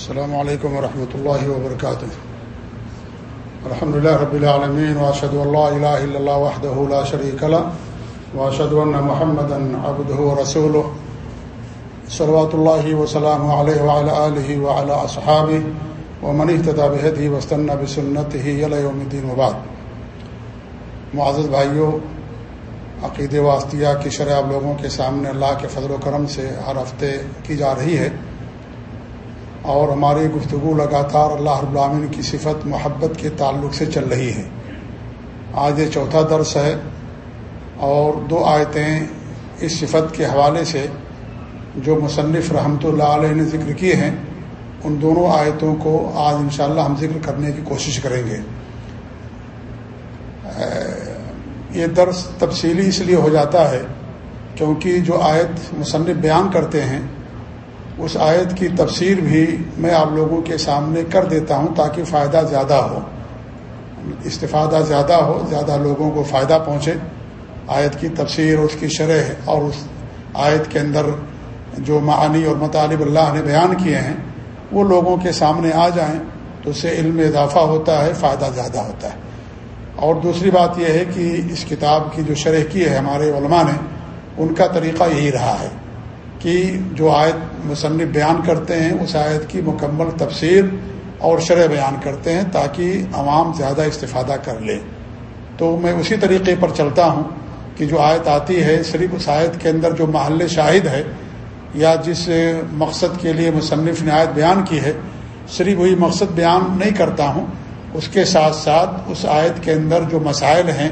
السلام علیکم ورحمۃ اللہ وبرکاتہ الحمد لله رب العالمين واشهد ان لا اله الا الله وحده لا شريك له واشهد ان محمدا عبده ورسوله. صلوات الله وسلامه عليه وعلى اله وعلى اصحابه ومن اهتدى بهديه واستنى بسنته الى يوم الدين وبعد. معزز بھائیو عقید واسطیہ کی شرح آپ لوگوں کے سامنے اللہ کے فضل و کرم سے ہر ہفتے کی جا رہی ہے۔ اور ہماری گفتگو لگاتار اللہ رب العامن کی صفت محبت کے تعلق سے چل رہی ہے۔ آج یہ چوتھا درس ہے اور دو آیتیں اس صفت کے حوالے سے جو مصنف رحمۃ اللہ علیہ نے ذکر کیے ہیں، ان دونوں آیتوں کو آج انشاءاللہ ہم ذکر کرنے کی کوشش کریں گے۔ یہ درس تفصیلی اس لیے ہو جاتا ہے کیونکہ جو آیت مصنف بیان کرتے ہیں اس آیت کی تفسیر بھی میں آپ لوگوں کے سامنے کر دیتا ہوں تاکہ فائدہ زیادہ ہو۔ استفادہ زیادہ ہو، زیادہ لوگوں کو فائدہ پہنچے۔ آیت کی تفسیر، اس کی شرح اور اس آیت کے اندر جو معانی اور مطالب اللہ نے بیان کیے ہیں، وہ لوگوں کے سامنے آ جائیں تو اس سے علم اضافہ ہوتا ہے، فائدہ زیادہ ہوتا ہے۔ اور دوسری بات یہ ہے کہ اس کتاب کی جو شرح کی ہے ہمارے علماء نے، ان کا طریقہ یہی رہا ہے۔ کہ جو آیت مصنف بیان کرتے ہیں، اس آیت کی مکمل تفسیر اور شرح بیان کرتے ہیں تاکہ عوام زیادہ استفادہ کر لے۔ تو میں اسی طریقے پر چلتا ہوں کہ جو آیت آتی ہے، صرف اس آیت کے اندر جو محل شاہد ہے یا جس مقصد کے لیے مصنف نے آیت بیان کی ہے، صرف وہی مقصد بیان نہیں کرتا ہوں۔ اس کے ساتھ ساتھ اس آیت کے اندر جو مسائل ہیں،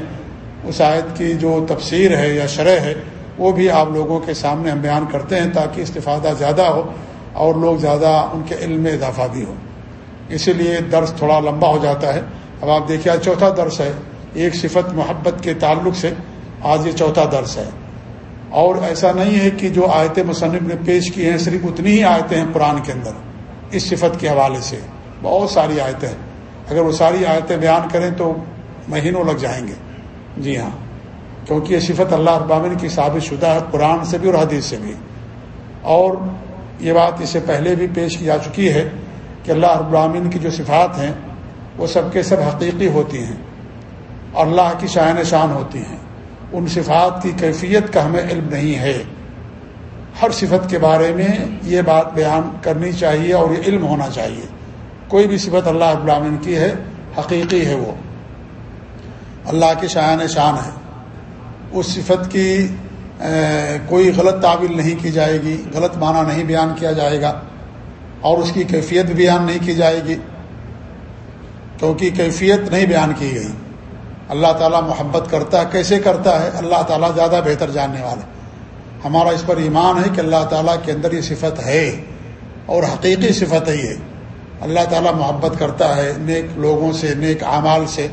اس آیت کی جو تفسیر ہے یا شرح ہے وہ بھی آپ لوگوں کے سامنے ہم بیان کرتے ہیں تاکہ استفادہ زیادہ ہو اور لوگ زیادہ ان کے علم میں اضافہ بھی ہو اسی لیے درس تھوڑا لمبا ہو جاتا ہے۔ اب آپ دیکھیے چوتھا درس ہے۔ ایک صفت محبت کے تعلق سے آج یہ چوتھا درس ہے۔ اور ایسا نہیں ہے کہ جو آیت مصنف نے پیش کی ہیں، صرف اتنی ہی آیتیں ہیں قرآن کے اندر۔ اس صفت کے حوالے سے بہت ساری آیتیں ہیں۔ اگر وہ ساری آیتیں بیان کریں تو مہینوں لگ جائیں گے۔ جی ہاں۔ کیونکہ یہ صفت اللہ ابامن کی ثابت شدہ ہے، قرآن سے بھی اور حدیث سے بھی۔ اور یہ بات اس سے پہلے بھی پیش کی جا چکی ہے کہ اللہ ابراہین کی جو صفات ہیں، وہ سب کے سب حقیقی ہوتی ہیں اور اللہ کی شائن شان ہوتی ہیں۔ ان صفات کی کیفیت کا ہمیں علم نہیں ہے۔ ہر صفت کے بارے میں یہ بات بیان کرنی چاہیے اور یہ علم ہونا چاہیے۔ کوئی بھی صفت اللہ ابراہین کی ہے، حقیقی ہے وہ۔ اللہ کی شائن شان ہے۔ اس صفت کی کوئی غلط تعبیر نہیں کی جائے گی، غلط معنی نہیں بیان کیا جائے گا، اور اس کی کیفیت بیان نہیں کی جائے گی، کیونکہ کیفیت نہیں بیان کی گئی۔ اللہ تعالیٰ محبت کرتا ہے، کیسے کرتا ہے؟ اللہ تعالیٰ زیادہ بہتر جاننے والے ہمارا اس پر ایمان ہے کہ اللہ تعالیٰ کے اندر یہ صفت ہے، اور حقیقی صفت ہے۔ یہ اللہ تعالیٰ محبت کرتا ہے، نیک لوگوں سے، نیک اعمال سے۔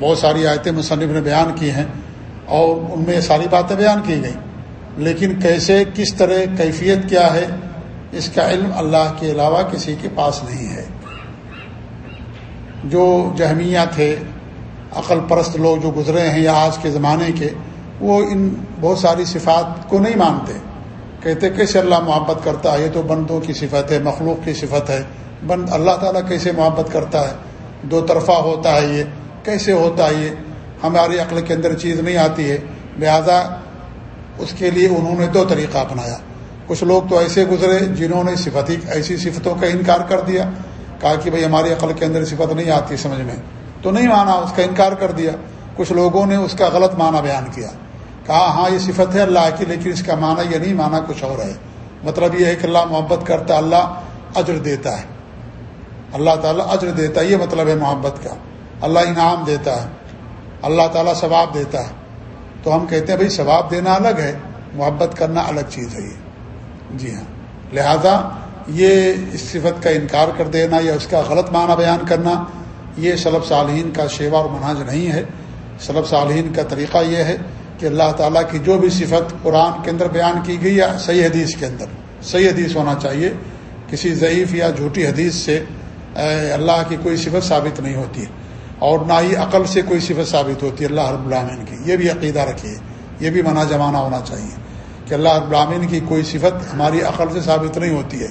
بہت ساری آیتیں مصنف نے بیان کی ہیں۔ اور ان میں یہ ساری باتیں بیان کی گئیں۔ لیکن کیسے، کس طرح، کیفیت کیا ہے، اس کا علم اللہ کے علاوہ کسی کے پاس نہیں ہے۔ جو جہمیہ تھے عقل پرست لوگ جو گزرے ہیں یا آج کے زمانے کے، وہ ان بہت ساری صفات کو نہیں مانتے۔ کہتے، کیسے اللہ محبت کرتا ہے؟ یہ تو بندوں کی صفت ہے، مخلوق کی صفت ہے۔ بند، اللہ تعالیٰ کیسے محبت کرتا ہے؟ دو طرفہ ہوتا ہے یہ۔ کیسے ہوتا ہے یہ؟ ہماری عقل کے اندر چیز نہیں آتی ہے، لہذا اس کے لیے انہوں نے دو طریقہ اپنایا۔ کچھ لوگ تو ایسے گزرے جنہوں نے صفتی، ایسی صفتوں کا انکار کر دیا، کہا کہ بھائی ہماری عقل کے اندر صفت نہیں آتی سمجھ میں۔ تو نہیں مانا، اس کا انکار کر دیا۔ کچھ لوگوں نے اس کا غلط معنی بیان کیا۔ کہا ہاں یہ صفت ہے اللہ کی، لیکن اس کا معنی یہ نہیں مانا کچھ اور ہے۔ مطلب یہ ہے کہ اللہ محبت کرتا، اللہ اجر دیتا ہے۔ اللہ تعالیٰ اجر دیتا ہے یہ مطلب ہے محبت کا۔ اللہ انعام دیتا ہے۔ اللہ تعالیٰ ثواب دیتا ہے۔ تو ہم کہتے ہیں بھائی ثواب دینا الگ ہے، محبت کرنا الگ چیز ہے یہ۔ جی ہاں۔ لہذا یہ اس صفت کا انکار کر دینا یا اس کا غلط معنی بیان کرنا، یہ صلب صالحین کا شیوا اور مناج نہیں ہے۔ صلب صالحین کا طریقہ یہ ہے کہ اللہ تعالیٰ کی جو بھی صفت قرآن کے اندر بیان کی گئی یا صحیح حدیث کے اندر، صحیح حدیث ہونا چاہیے۔ کسی ضعیف یا جھوٹی حدیث سے اللہ کی کوئی صفت ثابت نہیں ہوتی۔ ہے اور نہ ہی عقل سے کوئی صفت ثابت ہوتی ہے، اللہ رب العامین کی۔ یہ بھی عقیدہ رکھیے۔ یہ بھی منع جمانہ ہونا چاہیے کہ اللہ رب العامین کی کوئی صفت ہماری عقل سے ثابت نہیں ہوتی ہے۔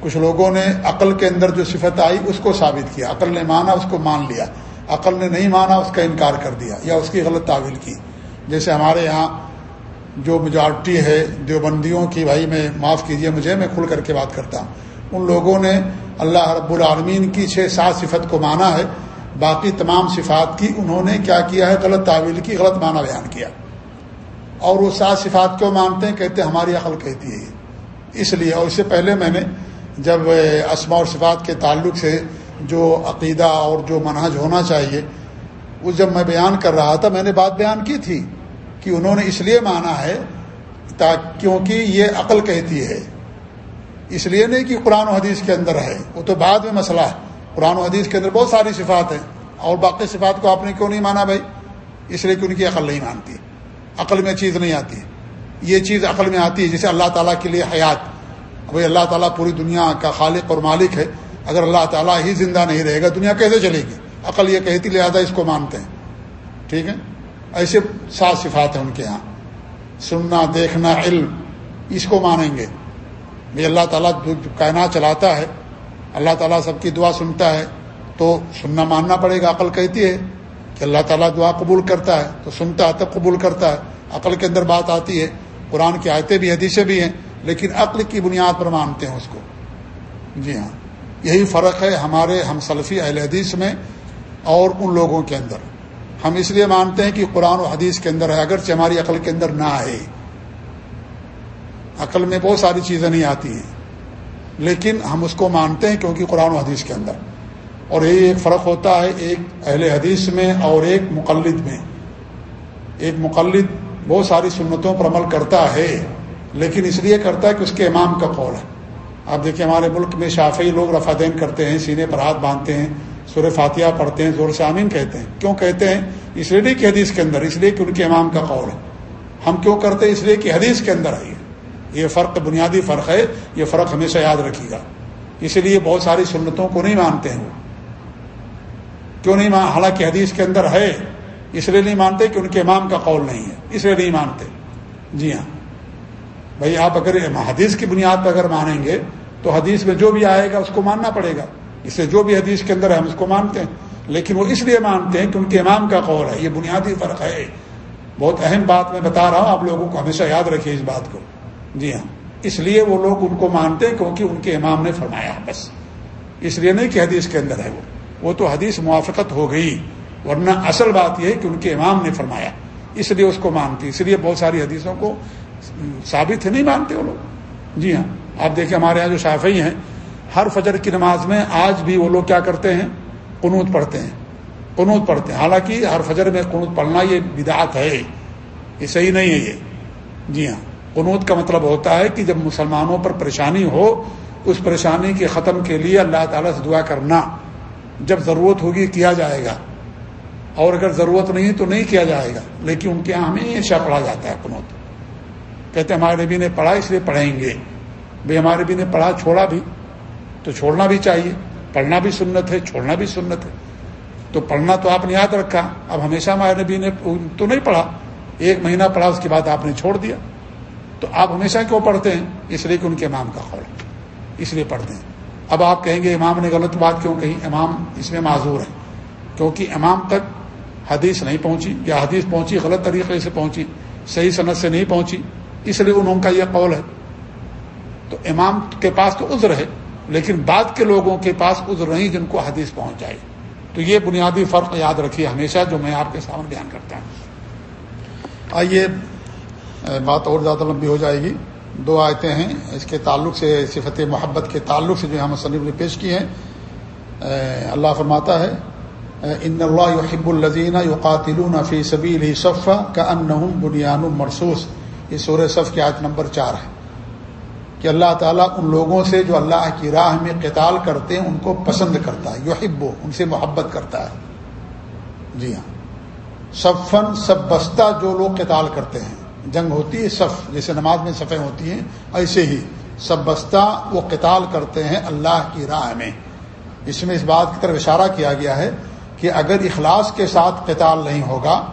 کچھ لوگوں نے عقل کے اندر جو صفت آئی، اس کو ثابت کیا۔ عقل نے مانا، اس کو مان لیا۔ عقل نے نہیں مانا، اس کا انکار کر دیا یا اس کی غلط تعویل کی۔ جیسے ہمارے یہاں جو میجارٹی ہے، دیوبندیوں کی، بھائی میں معاف کیجیے، مجھے، میں کھل کر کے بات کرتا ہوں۔ ان لوگوں نے اللہ رب العالمین کی چھ سات صفت کو مانا ہے۔ باقی تمام صفات کی انہوں نے کیا کیا ہے؟ غلط تعویل کی، غلط معنی بیان کیا۔ اور وہ سات صفات کو مانتے ہیں، کہتے ہیں ہماری عقل کہتی ہے اس لیے، اور اس سے پہلے میں نے جب اسما اور صفات کے تعلق سے جو عقیدہ اور جو منہج ہونا چاہیے، وہ جب میں بیان کر رہا تھا، میں نے بات بیان کی تھی کہ انہوں نے اس لیے مانا ہے کیونکہ یہ عقل کہتی ہے۔ اس لیے نہیں کہ قرآن و حدیث کے اندر ہے۔ وہ تو بعد میں مسئلہ ہے۔ قرآن و حدیث کے اندر بہت ساری صفات ہیں اور باقی صفات کو آپ نے کیوں نہیں مانا بھائی؟ اس لیے کہ ان کی عقل نہیں مانتی۔ عقل میں چیز نہیں آتی۔ یہ چیز عقل میں آتی ہے جسے اللہ تعالیٰ کے لیے حیات۔ بھائی اللہ تعالیٰ پوری دنیا کا خالق اور مالک ہے۔ اگر اللہ تعالیٰ ہی زندہ نہیں رہے گا، دنیا کیسے چلے گی؟ عقل یہ کہتی لہٰذا اس کو مانتے ہیں۔ ٹھیک ہے؟ ایسے سات صفات ہیں ان کے یہاں۔ سننا، دیکھنا، علم، اس کو مانیں گے۔ بھائی اللہ تعالیٰ کائنات چلاتا ہے اللہ تعالیٰ سب کی دعا سنتا ہے تو سننا ماننا پڑے گا، عقل کہتی ہے کہ اللہ تعالیٰ دعا قبول کرتا ہے، تو سنتا ہے تب قبول کرتا ہے۔ عقل کے اندر بات آتی ہے، قرآن کی آیتیں بھی، حدیثیں بھی ہیں، لیکن عقل کی بنیاد پر مانتے ہیں اس کو۔ جی ہاں یہی فرق ہے ہمارے، ہم سلفی اہل حدیث میں اور ان لوگوں کے اندر۔ ہم اس لیے مانتے ہیں کہ قرآن و حدیث کے اندر ہے، اگرچہ ہماری عقل کے اندر نہ آئے۔ عقل میں بہت ساری چیزیں نہیں آتی ہیں۔ لیکن ہم اس کو مانتے ہیں کیونکہ قرآن و حدیث کے اندر۔ اور یہی ایک فرق ہوتا ہے ایک اہل حدیث میں اور ایک مقلد میں۔ ایک مقلد بہت ساری سنتوں پر عمل کرتا ہے، لیکن اس لیے کرتا ہے کہ اس کے امام کا قول ہے۔ آپ دیکھیں ہمارے ملک میں شافی لوگ رفادین کرتے ہیں، سینے پر ہاتھ باندھتے ہیں سور فاتحہ پڑھتے ہیں زور سے آمین کہتے ہیں۔ کیوں کہتے ہیں؟ اس لیے نہیں کہ حدیث کے اندر، اس لیے کہ ان کے امام کا قول ہے۔ ہم کیوں کرتے ہیں؟ اس لیے کہ حدیث کے اندر ہے یہ فرق بنیادی فرق ہے، یہ فرق ہمیشہ یاد رکھے گا۔ اسی لیے بہت ساری سنتوں کو نہیں مانتے ہیں وہ کیوں نہیں مان؟ حالانکہ حدیث کے اندر ہے، اس لیے نہیں مانتے کہ ان کے امام کا قول نہیں ہے۔ اس لیے نہیں مانتے۔ جی ہاں۔ بھائی آپ اگر حدیث کی بنیاد پر اگر مانیں گے، تو حدیث میں جو بھی آئے گا، اس کو ماننا پڑے گا۔ اس سے جو بھی حدیث کے اندر ہے، ہم اس کو مانتے ہیں۔ لیکن وہ اس لیے مانتے ہیں کہ ان کے امام کا قول ہے۔ یہ بنیادی فرق ہے۔ بہت اہم بات میں بتا رہا ہوں، آپ لوگوں کو ہمیشہ یاد رکھیے اس بات کو۔ جی ہاں۔ اس لیے وہ لوگ ان کو مانتے کیونکہ ان کے امام نے فرمایا، بس۔ اس لیے نہیں کہ حدیث کے اندر ہے وہ۔ وہ تو حدیث موافقت ہو گئی، ورنہ اصل بات یہ ہے کہ ان کے امام نے فرمایا۔ اس لیے اس کو مانتی۔ اس لیے بہت ساری حدیثوں کو ثابت نہیں مانتے وہ لوگ۔ جی ہاں۔ آپ دیکھیں ہمارے یہاں جو شافعی ہیں، ہر فجر کی نماز میں آج بھی وہ لوگ کیا کرتے ہیں؟ قنوت پڑھتے ہیں۔ قنوت پڑھتے ہیں۔ حالانکہ ہر فجر میں قنوت پڑھنا یہ بدعت ہے۔ یہ صحیح نہیں ہے یہ۔ جی ہاں۔ قنوت کا مطلب ہوتا ہے کہ جب مسلمانوں پر پریشانی ہو، اس پریشانی کے ختم کے لیے اللہ تعالیٰ سے دعا کرنا جب ضرورت ہوگی کیا جائے گا۔ اور اگر ضرورت نہیں تو نہیں کیا جائے گا، لیکن ان کے یہاں ہمیشہ پڑھا جاتا ہے قنوت۔ کہتے ہیں ہمارے نبی نے پڑھا اس لیے پڑھیں گے۔ بھائی ہمارے نبی نے پڑھا چھوڑا بھی، تو چھوڑنا بھی چاہیے۔ پڑھنا بھی سنت ہے، چھوڑنا بھی سنت ہے۔ تو پڑھنا تو آپ نے یاد رکھا، اب ہمیشہ ہمارے نبی نے تو نہیں پڑھا۔ ایک مہینہ پڑھا، اس کے بعد آپ نے چھوڑ دیا۔ تو آپ ہمیشہ کیوں پڑھتے ہیں؟ اس لیے کہ ان کے امام کا خور اس لیے پڑھتے ہیں۔ اب آپ کہیں گے امام نے غلط بات کیوں کہی؟ امام اس میں معذور ہے کیونکہ امام تک حدیث نہیں پہنچی یا حدیث پہنچی، غلط طریقے سے پہنچی، صحیح صنعت سے نہیں پہنچی، اس لیے انہوں کا یہ قول ہے۔ تو امام کے پاس تو عذر ہے، لیکن بعد کے لوگوں کے پاس عذر نہیں جن کو حدیث پہنچ جائے۔ تو یہ بنیادی فرق یاد رکھیے ہمیشہ جو میں آپ کے سامنے بیان کرتا ہوں۔ آئیے بات اور زیادہ لمبی ہو جائے گی۔ دو آیتیں ہیں۔ اس کے تعلق سے، صفت محبت کے تعلق سے جو ہم مصنف نے پیش کی ہیں۔ اللہ فرماتا ہے ان اللہ یحب الزین یقاتلون فی سبیل صفا کا ان جنگ ہوتی ہے، صف، جیسے نماز میں صفیں ہوتی ہیں، ایسے ہی سب بستہ وہ قتال کرتے ہیں اللہ کی راہ میں۔ اس میں اس بات کی طرف اشارہ کیا گیا ہے کہ اگر اخلاص کے ساتھ قتال نہیں ہوگا،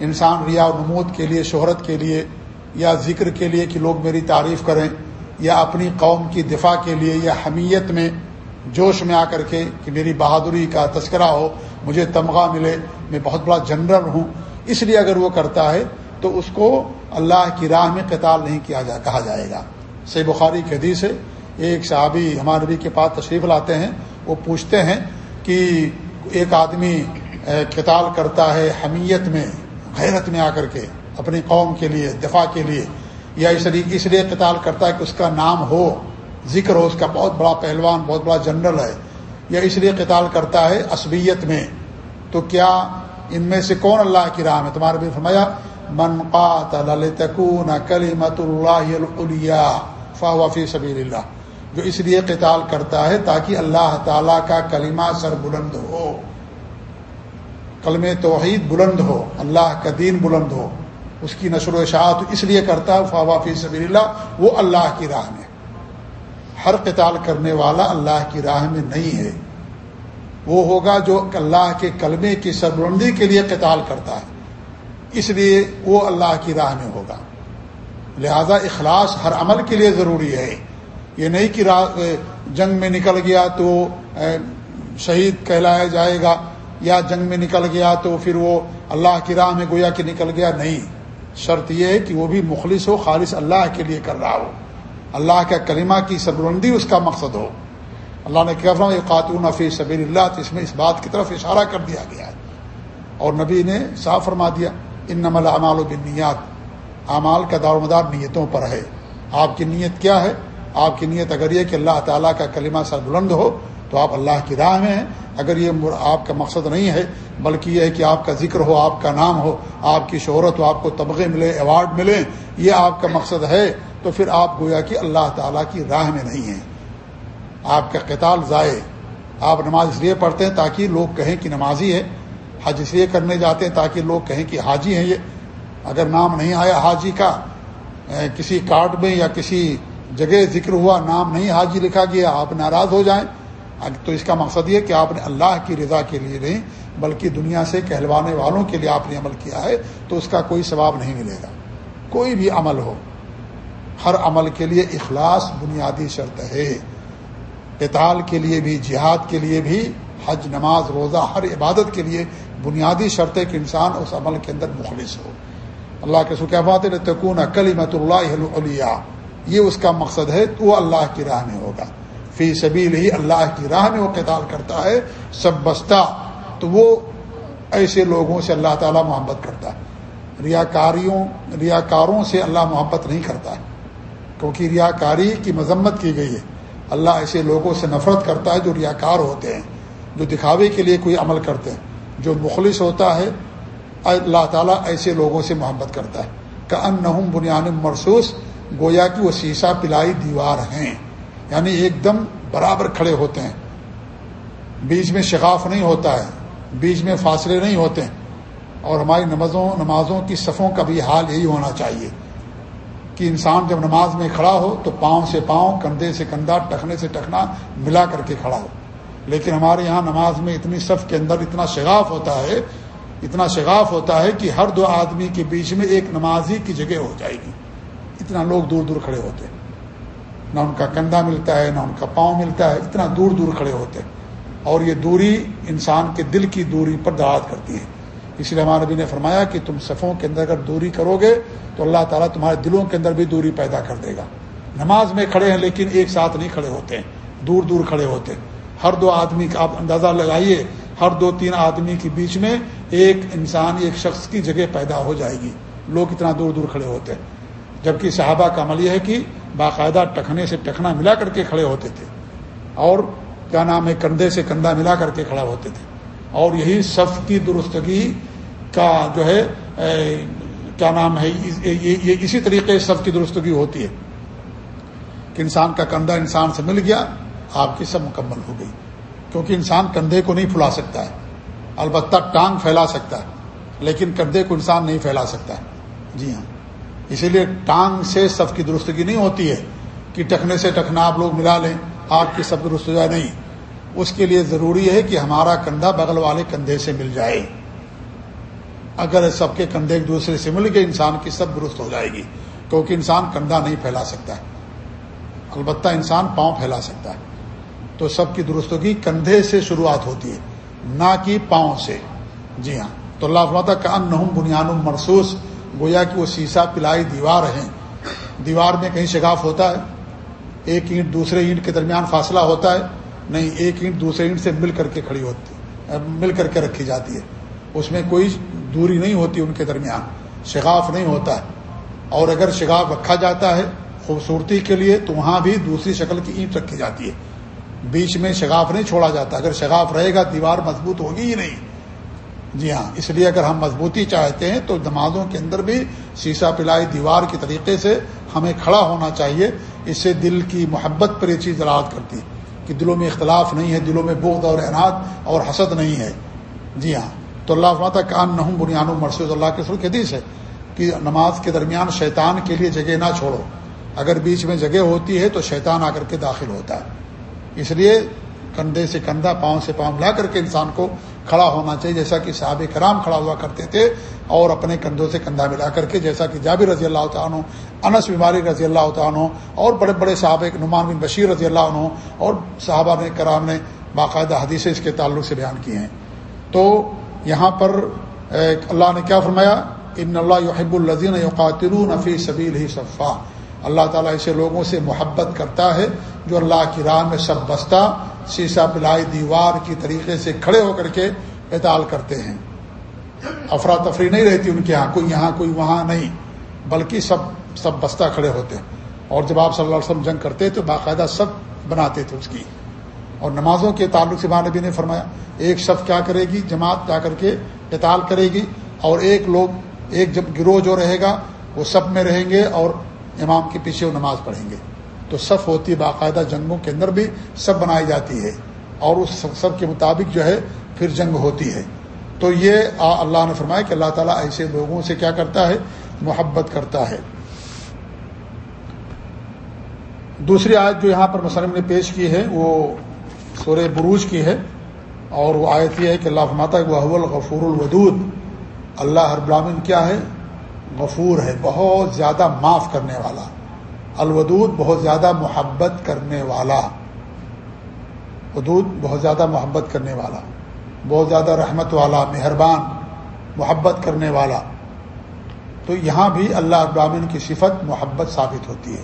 انسان ریا و نمود کے لیے، شہرت کے لیے، یا ذکر کے لیے کہ لوگ میری تعریف کریں، یا اپنی قوم کی دفاع کے لیے، یا حمیت میں جوش میں آ کر کے کہ میری بہادری کا تذکرہ ہو، مجھے تمغہ ملے، میں بہت بڑا جنرل ہوں، اس لیے اگر وہ کرتا ہے تو اس کو اللہ کی راہ میں قتال نہیں کیا جا کہا جائے گا۔ سی بخاری کی حدیث ہے، ایک صحابی ہمارے نبی کے پاس تشریف لاتے ہیں، وہ پوچھتے ہیں کہ ایک آدمی قتال کرتا ہے حمیت میں، غیرت میں آ کر کے، اپنی قوم کے لیے، دفاع کے لیے، یا اس لیے اس لیے قتال کرتا ہے کہ اس کا نام ہو، ذکر ہو، اس کا بہت بڑا پہلوان، بہت بڑا جنرل ہے، یا اس لیے قتال کرتا ہے عصبیت میں، تو کیا ان میں سے کون اللہ کی راہ میں؟ تمہارے بھی فرمایا من قاتل تکون کلیمت اللہ فی سبیل اللہ جو اس لیے قتال کرتا ہے تاکہ اللہ تعالی کا کلمہ سر بلند ہو۔ کلم توحید بلند ہو، اللہ کا دین بلند ہو۔ اس کی نشر و اشاعت اس لیے کرتا ہے فاوا فی سبیل اللہ وہ اللہ کی راہ میں۔ ہر قتال کرنے والا اللہ کی راہ میں نہیں ہے۔ وہ ہوگا جو اللہ کے کلمے کی سربلندی کے لیے قتال کرتا ہے۔ اس لیے وہ اللہ کی راہ میں ہوگا۔ لہذا اخلاص ہر عمل کے لیے ضروری ہے۔ یہ نہیں کہ جنگ میں نکل گیا تو شہید کہلایا جائے گا یا جنگ میں نکل گیا تو پھر وہ اللہ کی راہ میں گویا کہ نکل گیا۔ نہیں، شرط یہ ہے کہ وہ بھی مخلص ہو، خالص اللہ کے لیے کر رہا ہو۔ اللہ کا کلمہ کی سربلندی اس کا مقصد ہو۔ اللہ نے کہا یہ خاتون فی سبیر اللہ، تو اس میں اس بات کی طرف اشارہ کر دیا گیا ہے۔ اور نبی نے صاف فرما دیا۔ ان نمل اعمال و بنیات اعمال کا دار و مدار نیتوں پر ہے۔ آپ کی نیت کیا ہے؟ آپ کی نیت اگر یہ کہ اللہ تعالیٰ کا کلمہ سر بلند ہو، تو آپ اللہ کی راہ میں ہیں۔ اگر یہ آپ کا مقصد نہیں ہے، بلکہ یہ ہے کہ آپ کا ذکر ہو، آپ کا نام ہو، آپ کی شہرت ہو، آپ کو تمغے ملے، ایوارڈ ملے، یہ آپ کا مقصد ہے، تو پھر آپ گویا کہ اللہ تعالیٰ کی راہ میں نہیں ہیں۔ آپ کا قتال ضائع۔ آپ نماز اس لیے پڑھتے ہیں تاکہ لوگ کہیں کہ نمازی ہے۔ حج اس لیے کرنے جاتے ہیں تاکہ لوگ کہیں کہ حاجی ہیں یہ۔ اگر نام نہیں آیا حاجی کا کسی کارڈ میں یا کسی جگہ ذکر ہوا نام نہیں حاجی لکھا گیا، آپ ناراض ہو جائیں۔ تو اس کا مقصد یہ کہ آپ نے اللہ کی رضا کے لیے نہیں، بلکہ دنیا سے کہلوانے والوں کے لیے آپ نے عمل کیا ہے، تو اس کا کوئی ثواب نہیں ملے گا۔ کوئی بھی عمل ہو، ہر عمل کے لیے اخلاص بنیادی شرط ہے۔ اطال کے لیے بھی، جہاد کے لیے بھی حج، نماز، روزہ، ہر عبادت کے لیے بنیادی شرط ہے کہ انسان اس عمل کے اندر مخلص ہو۔ اللہ کے سکھات تکون کلی مت اللہ یہ اس کا مقصد ہے، تو وہ اللہ کی راہ میں ہوگا۔ فی سبیل ہی اللہ کی راہ میں وہ قتال کرتا ہے۔ سب بستہ تو وہ ایسے لوگوں سے اللہ تعالیٰ محبت کرتا ہے۔ ریاکاریوں، ریاکاروں سے اللہ محبت نہیں کرتا ہے۔ کیونکہ ریاکاری کی مذمت کی گئی ہے۔ اللہ ایسے لوگوں سے نفرت کرتا ہے جو ریاکار ہوتے ہیں۔ جو دکھاوے کے لیے کوئی عمل کرتے ہیں، جو مخلص ہوتا ہے، اللہ تعالیٰ ایسے لوگوں سے محبت کرتا ہے۔ کہ ان نہم بنیاد مرسوس گویا کی وہ سیسا پلائی دیوار ہیں۔ یعنی ایک دم برابر کھڑے ہوتے ہیں۔ بیچ میں شگاف نہیں ہوتا ہے، بیچ میں فاصلے نہیں ہوتے ہیں۔ اور ہماری نمازوں نمازوں کی صفوں کا بھی حال یہی ہونا چاہیے۔ کہ انسان جب نماز میں کھڑا ہو تو پاؤں سے پاؤں، کندھے سے کندھا ٹکنے سے ٹکنا ملا کر کے کھڑا ہو۔ لیکن ہمارے یہاں نماز میں اتنی صف کے اندر اتنا شگاف ہوتا ہے، اتنا شگاف ہوتا ہے کہ ہر دو آدمی کے بیچ میں ایک نمازی کی جگہ ہو جائے گی۔ اتنا لوگ دور دور کھڑے ہوتے ہیں۔ نہ ان کا کندھا ملتا ہے، نہ ان کا پاؤں ملتا ہے، اتنا دور دور کھڑے ہوتے ہیں۔ اور یہ دوری انسان کے دل کی دوری پر دعات کرتی ہے۔ اس لیے ہمارے نبی نے فرمایا کہ تم صفوں کے اندر اگر دوری کرو گے تو اللہ تعالیٰ تمہارے دلوں کے اندر بھی دوری پیدا کر دے گا۔ نماز میں کھڑے ہیں لیکن ایک ساتھ نہیں کھڑے ہوتے ہیں۔ دور دور کھڑے ہوتے ہیں۔ ہر دو آدمی کا آپ اندازہ لگائیے، ہر دو تین آدمی کے بیچ میں ایک انسان، ایک شخص کی جگہ پیدا ہو جائے گی۔ لوگ اتنا دور دور کھڑے ہوتے ہیں۔ جبکہ صحابہ کا عمل یہ ہے کہ باقاعدہ ٹکنے سے ٹکنا ملا کر کے کھڑے ہوتے تھے۔ اور کیا نام ہے، کندھے سے کندھا ملا کر کے کھڑا ہوتے تھے۔ اور یہی صف کی درستگی کا جو ہے کیا نام ہے یہ اسی طریقے صف کی درستگی ہوتی ہے۔ کہ انسان کا کندھا انسان سے مل گیا آپ کی سب مکمل ہو گئی۔ کیونکہ انسان کندھے کو نہیں پھلا سکتا ہے۔ البتہ ٹانگ پھیلا سکتا ہے۔ لیکن کندھے کو انسان نہیں پھیلا سکتا ہے۔ جی ہاں۔ اسی لیے ٹانگ سے سب کی درستگی نہیں ہوتی ہے کہ ٹکنے سے ٹکنا آپ لوگ ملا لیں۔ آپ کی سب درست ہو جائے نہیں۔ اس کے لیے ضروری ہے کہ ہمارا کندھا بغل والے کندھے سے مل جائے۔ اگر سب کے کندھے ایک دوسرے سے مل کے انسان کی سب درست ہو جائے گی۔ کیونکہ انسان کندھا نہیں پھیلا سکتا۔ ہے البتہ انسان پاؤں پھیلا سکتا ہے۔ تو سب کی درستوں کی کندھے سے شروعات ہوتی ہے، نہ کہ پاؤں سے۔ جی ہاں۔ تو اللہ فرماتا کا ان بنیان مرسوس گویا کہ وہ سیسا پلائی دیوار ہیں۔ دیوار میں کہیں شگاف ہوتا ہے، ایک اینٹ دوسرے اینٹ کے درمیان فاصلہ ہوتا ہے، نہیں، ایک اینٹ دوسرے اینٹ سے مل کر کے کھڑی ہوتی، مل کر کے رکھی جاتی ہے۔ اس میں کوئی دوری نہیں ہوتی ان کے درمیان، شگاف نہیں ہوتا ہے۔ اور اگر شگاف رکھا جاتا ہے خوبصورتی کے لیے، تو وہاں بھی دوسری شکل کی اینٹ رکھی جاتی ہے۔ بیچ میں شگاف نہیں چھوڑا جاتا۔ اگر شگاف رہے گا، دیوار مضبوط ہوگی ہی نہیں۔ جی ہاں اس لیے اگر ہم مضبوطی چاہتے ہیں، تو نمازوں کے اندر بھی سیسا پلائی دیوار کے طریقے سے ہمیں کھڑا ہونا چاہیے۔ اس سے دل کی محبت پر یہ چیز رات کرتی ہے کہ دلوں میں اختلاف نہیں ہے، دلوں میں بغض اور اعنات اور حسد نہیں ہے۔ جی ہاں تو اللہ فرماتا کان نہ بنیاد مرسد اللہ کے سر حدیث ہے کہ نماز کے درمیان شیطان کے لیے جگہ نہ چھوڑو۔ اگر بیچ میں جگہ ہوتی ہے تو شیطان آ کر کے داخل ہوتا ہے۔ اس لیے کندھے سے کندھا، پاؤں سے پاؤں ملا کر کے انسان کو کھڑا ہونا چاہیے، جیسا کہ صحابہ کرام کھڑا ہوا کرتے تھے، اور اپنے کندھوں سے کندھا ملا کر کے، جیسا کہ جابر رضی اللہ تعالیٰ انس بیماری رضی اللہ تعالیٰ اور بڑے بڑے صحابہ نعمان بن بشیر رضی اللہ عنہ، اور صحابہ نے، کرام نے باقاعدہ حدیث اس کے تعلق سے بیان کیے ہیں۔ تو یہاں پر اللہ نے کیا فرمایا؟ ان اللہ یحب الزین یقاتر نفی صبیل ہی صفا۔ اللہ تعالیٰ ایسے لوگوں سے محبت کرتا ہے، جو اللہ کی راہ میں سب بستہ، سیسا پلائی دیوار کی طریقے سے کھڑے ہو کر کے اطال کرتے ہیں۔ افراتفری نہیں رہتی ان کے یہاں کوئی یہاں، کوئی وہاں نہیں، بلکہ سب سب بستہ کھڑے ہوتے ہیں۔ اور جب آپ صلی اللہ علیہ وسلم جنگ کرتے تو باقاعدہ سب بناتے تھے اس کی۔ اور نمازوں کے تعلق سے نبی نے فرمایا، ایک شخص کیا کرے گی؟ جماعت جا کر کے اطال کرے گی۔ اور ایک لوگ، ایک جب گروہ جو رہے گا، وہ سب میں رہیں گے اور امام کے پیچھے وہ نماز پڑھیں گے۔ تو صف ہوتی ہے باقاعدہ جنگوں کے اندر بھی سب بنائی جاتی ہے اور اس سب کے مطابق جو ہے پھر جنگ ہوتی ہے۔ تو یہ اللہ نے فرمایا کہ اللہ تعالیٰ ایسے لوگوں سے کیا کرتا ہے؟ محبت کرتا ہے۔ دوسری آیت جو یہاں پر مسلم نے پیش کی ہے، وہ سورہ بروج کی ہے۔ اور وہ آیت یہ ہے کہ اللہ فرماتا ہے وہ اول غفور الودود اللہ ہر برامن کیا ہے؟ غفور ہے، بہت زیادہ معاف کرنے والا۔ الودود بہت زیادہ محبت کرنے والا۔ ودود بہت زیادہ محبت کرنے والا۔ بہت زیادہ رحمت والا، مہربان، محبت کرنے والا۔ تو یہاں بھی اللہ ابراہین کی صفت محبت ثابت ہوتی ہے۔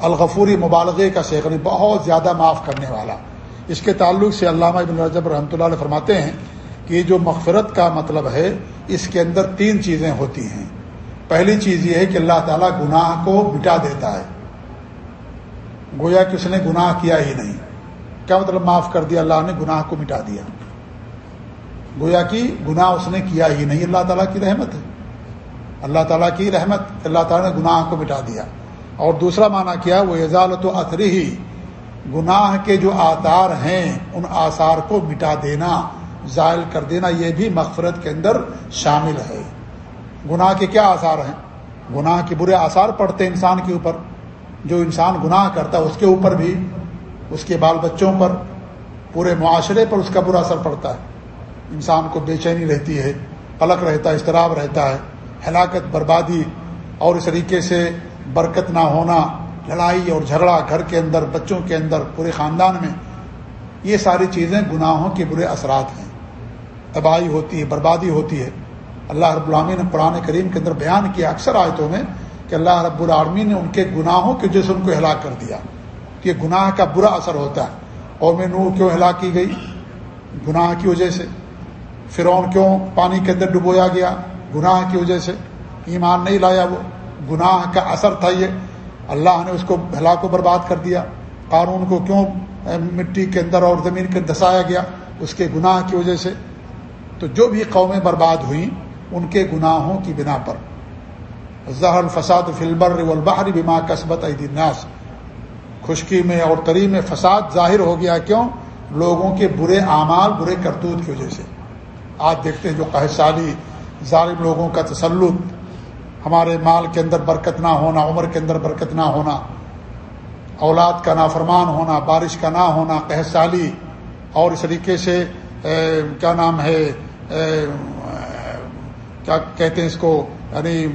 الغفوری مبالغے کا شیخنی بہت زیادہ معاف کرنے والا۔ اس کے تعلق سے علامہ ابن رجب رحمۃ اللہ علیہ فرماتے ہیں کہ جو مغفرت کا مطلب ہے، اس کے اندر تین چیزیں ہوتی ہیں۔ پہلی چیز یہ ہے کہ اللہ تعالیٰ گناہ کو مٹا دیتا ہے۔ گویا کہ اس نے گناہ کیا ہی نہیں۔ کیا مطلب معاف کر دیا؟ اللہ نے گناہ کو مٹا دیا۔ گویا کہ گناہ اس نے کیا ہی نہیں۔ اللہ تعالیٰ کی رحمت ہے۔ اللہ تعالیٰ کی رحمت، اللہ تعالیٰ نے گناہ کو مٹا دیا۔ اور دوسرا معنی کیا؟ وہ اضالت و اطری ہی گناہ کے جو آثار ہیں، ان آثار کو مٹا دینا، زائل کر دینا، یہ بھی مغفرت کے اندر شامل ہے۔ گناہ کے کیا آثار ہیں؟ گناہ کے برے آثار پڑتے انسان کے اوپر۔ جو انسان گناہ کرتا ہے، اس کے اوپر بھی، اس کے بال بچوں پر، پورے معاشرے پر اس کا برا اثر پڑتا ہے۔ انسان کو بے چینی رہتی ہے قلق رہتا ہے، اضطراب رہتا ہے، ہلاکت، بربادی، اور اس طریقے سے برکت نہ ہونا، لڑائی اور جھگڑا گھر کے اندر، بچوں کے اندر، پورے خاندان میں، یہ ساری چیزیں گناہوں کے برے اثرات ہیں۔ تباہی ہوتی ہے، بربادی ہوتی ہے۔ اللہ رب العامی نے قرآن کریم کے اندر بیان کیا اکثر آیتوں میں کہ اللہ رب العالمین نے ان کے گناہوں کے جیسے ان کو ہلاک کر دیا۔ کہ گناہ کا برا اثر ہوتا ہے۔ اور نور کیوں ہلاک کی گئی؟ گناہ کی وجہ سے۔ فرعون کیوں پانی کے اندر ڈبویا گیا؟ گناہ کی وجہ سے۔ ایمان نہیں لایا وہ۔ گناہ کا اثر تھا یہ۔ اللہ نے اس کو ہلاک کو برباد کر دیا۔ قانون کو کیوں مٹی کے اندر اور زمین کے دسایا گیا؟ اس کے گناہ کی وجہ سے۔ تو جو بھی قومیں برباد ہوئیں ان کے گناہوں کی بنا پر۔ زہر فساد فلبر والبحر بما قصبت عید الناس۔ خشکی میں اور تری میں فساد ظاہر ہو گیا کیوں؟ لوگوں کے برے اعمال، برے کرتوت کی وجہ سے۔ آج دیکھتے ہیں جو قہ سالی ظالم لوگوں کا تسلط۔ ہمارے مال کے اندر برکت نہ ہونا، عمر کے اندر برکت نہ ہونا۔ اولاد کا نافرمان ہونا، بارش کا نہ ہونا قہ سالی اور اس طریقے سے کیا نام ہے؟ کیا کہتے ہیں اس کو؟ یعنی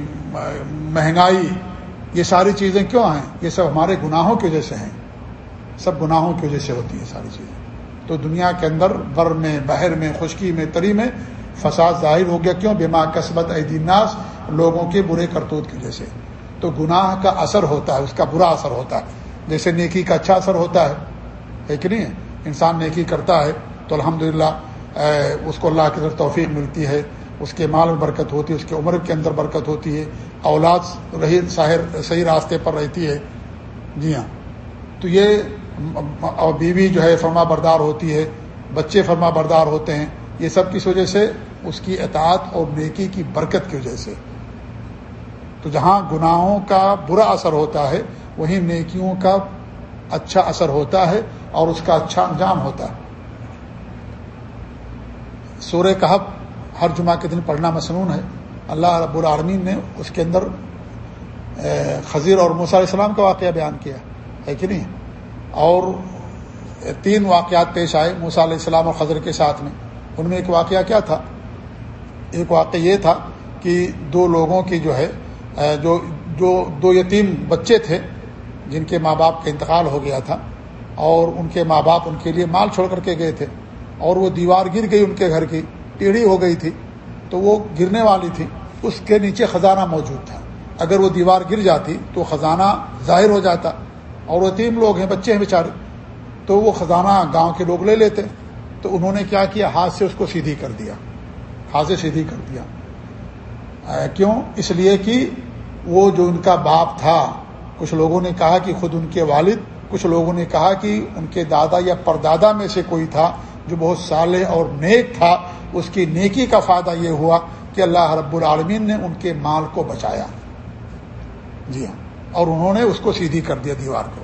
مہنگائی، یہ ساری چیزیں کیوں ہیں؟ یہ سب ہمارے گناہوں کی وجہ سے ہیں۔ سب گناہوں کی وجہ سے ہوتی ہیں ساری چیزیں۔ تو دنیا کے اندر بر میں بحر میں، خشکی میں، تری میں فساد ظاہر ہو گیا کیوں؟ بیما قسمت عیدیناس لوگوں کے برے کرتوت کی وجہ سے۔ تو گناہ کا اثر ہوتا ہے، اس کا برا اثر ہوتا ہے۔ جیسے نیکی کا اچھا اثر ہوتا ہے ہے کہ نہیں؟ انسان نیکی کرتا ہے تو الحمد اس کو اللہ کی طرف توفیق ملتی ہے۔ اس کے مال میں برکت ہوتی ہے، اس کی عمر کے اندر برکت ہوتی ہے، اولاد رہی صحیح راستے پر رہتی ہے۔ جی ہاں۔ تو یہ بیوی جو ہے فرما بردار ہوتی ہے، بچے فرما بردار ہوتے ہیں، یہ سب کس وجہ سے؟ اس کی اطاعت اور نیکی کی برکت کی وجہ سے۔ تو جہاں گناہوں کا برا اثر ہوتا ہے، وہیں نیکیوں کا اچھا اثر ہوتا ہے اور اس کا اچھا انجام ہوتا ہے۔ سورہ کہب ہر جمعہ کے دن پڑھنا مصنون ہے۔ اللہ رب العالمین نے اس کے اندر خضیر اور موسیٰ علیہ السلام کا واقعہ بیان کیا ہے۔ کہ نہیں؟ اور تین واقعات پیش آئے موسیٰ علیہ السلام اور خضر کے ساتھ میں۔ ان میں ایک واقعہ کیا تھا؟ ایک واقعہ یہ تھا کہ دو لوگوں کی جو ہے جو جو دو یتیم بچے تھے، جن کے ماں باپ کا انتقال ہو گیا تھا، اور ان کے ماں باپ ان کے لیے مال چھوڑ کر کے گئے تھے، اور وہ دیوار گر گئی ان کے گھر کی۔ ٹیڑھی ہو گئی تھی تو وہ گرنے والی تھی، اس کے نیچے خزانہ موجود تھا۔ اگر وہ دیوار گر جاتی تو خزانہ ظاہر ہو جاتا۔ اور وہ تین لوگ ہیں، بچے ہیں بیچارے۔ تو وہ خزانہ گاؤں کے لوگ لے لیتے۔ تو انہوں نے کیا کیا؟ ہاتھ سے اس کو سیدھی کر دیا۔ ہاتھ سے سیدھی کر دیا۔ کیوں؟ اس لیے کہ وہ جو ان کا باپ تھا، کچھ لوگوں نے کہا کہ خود ان کے والد، کچھ لوگوں نے کہا کہ ان کے دادا یا پردادا میں سے کوئی تھا جو بہت سالے اور نیک تھا، اس کی نیکی کا فائدہ یہ ہوا کہ اللہ رب العالمین نے ان کے مال کو بچایا۔ جی ہاں۔ اور انہوں نے اس کو سیدھی کر دیا دیوار کو،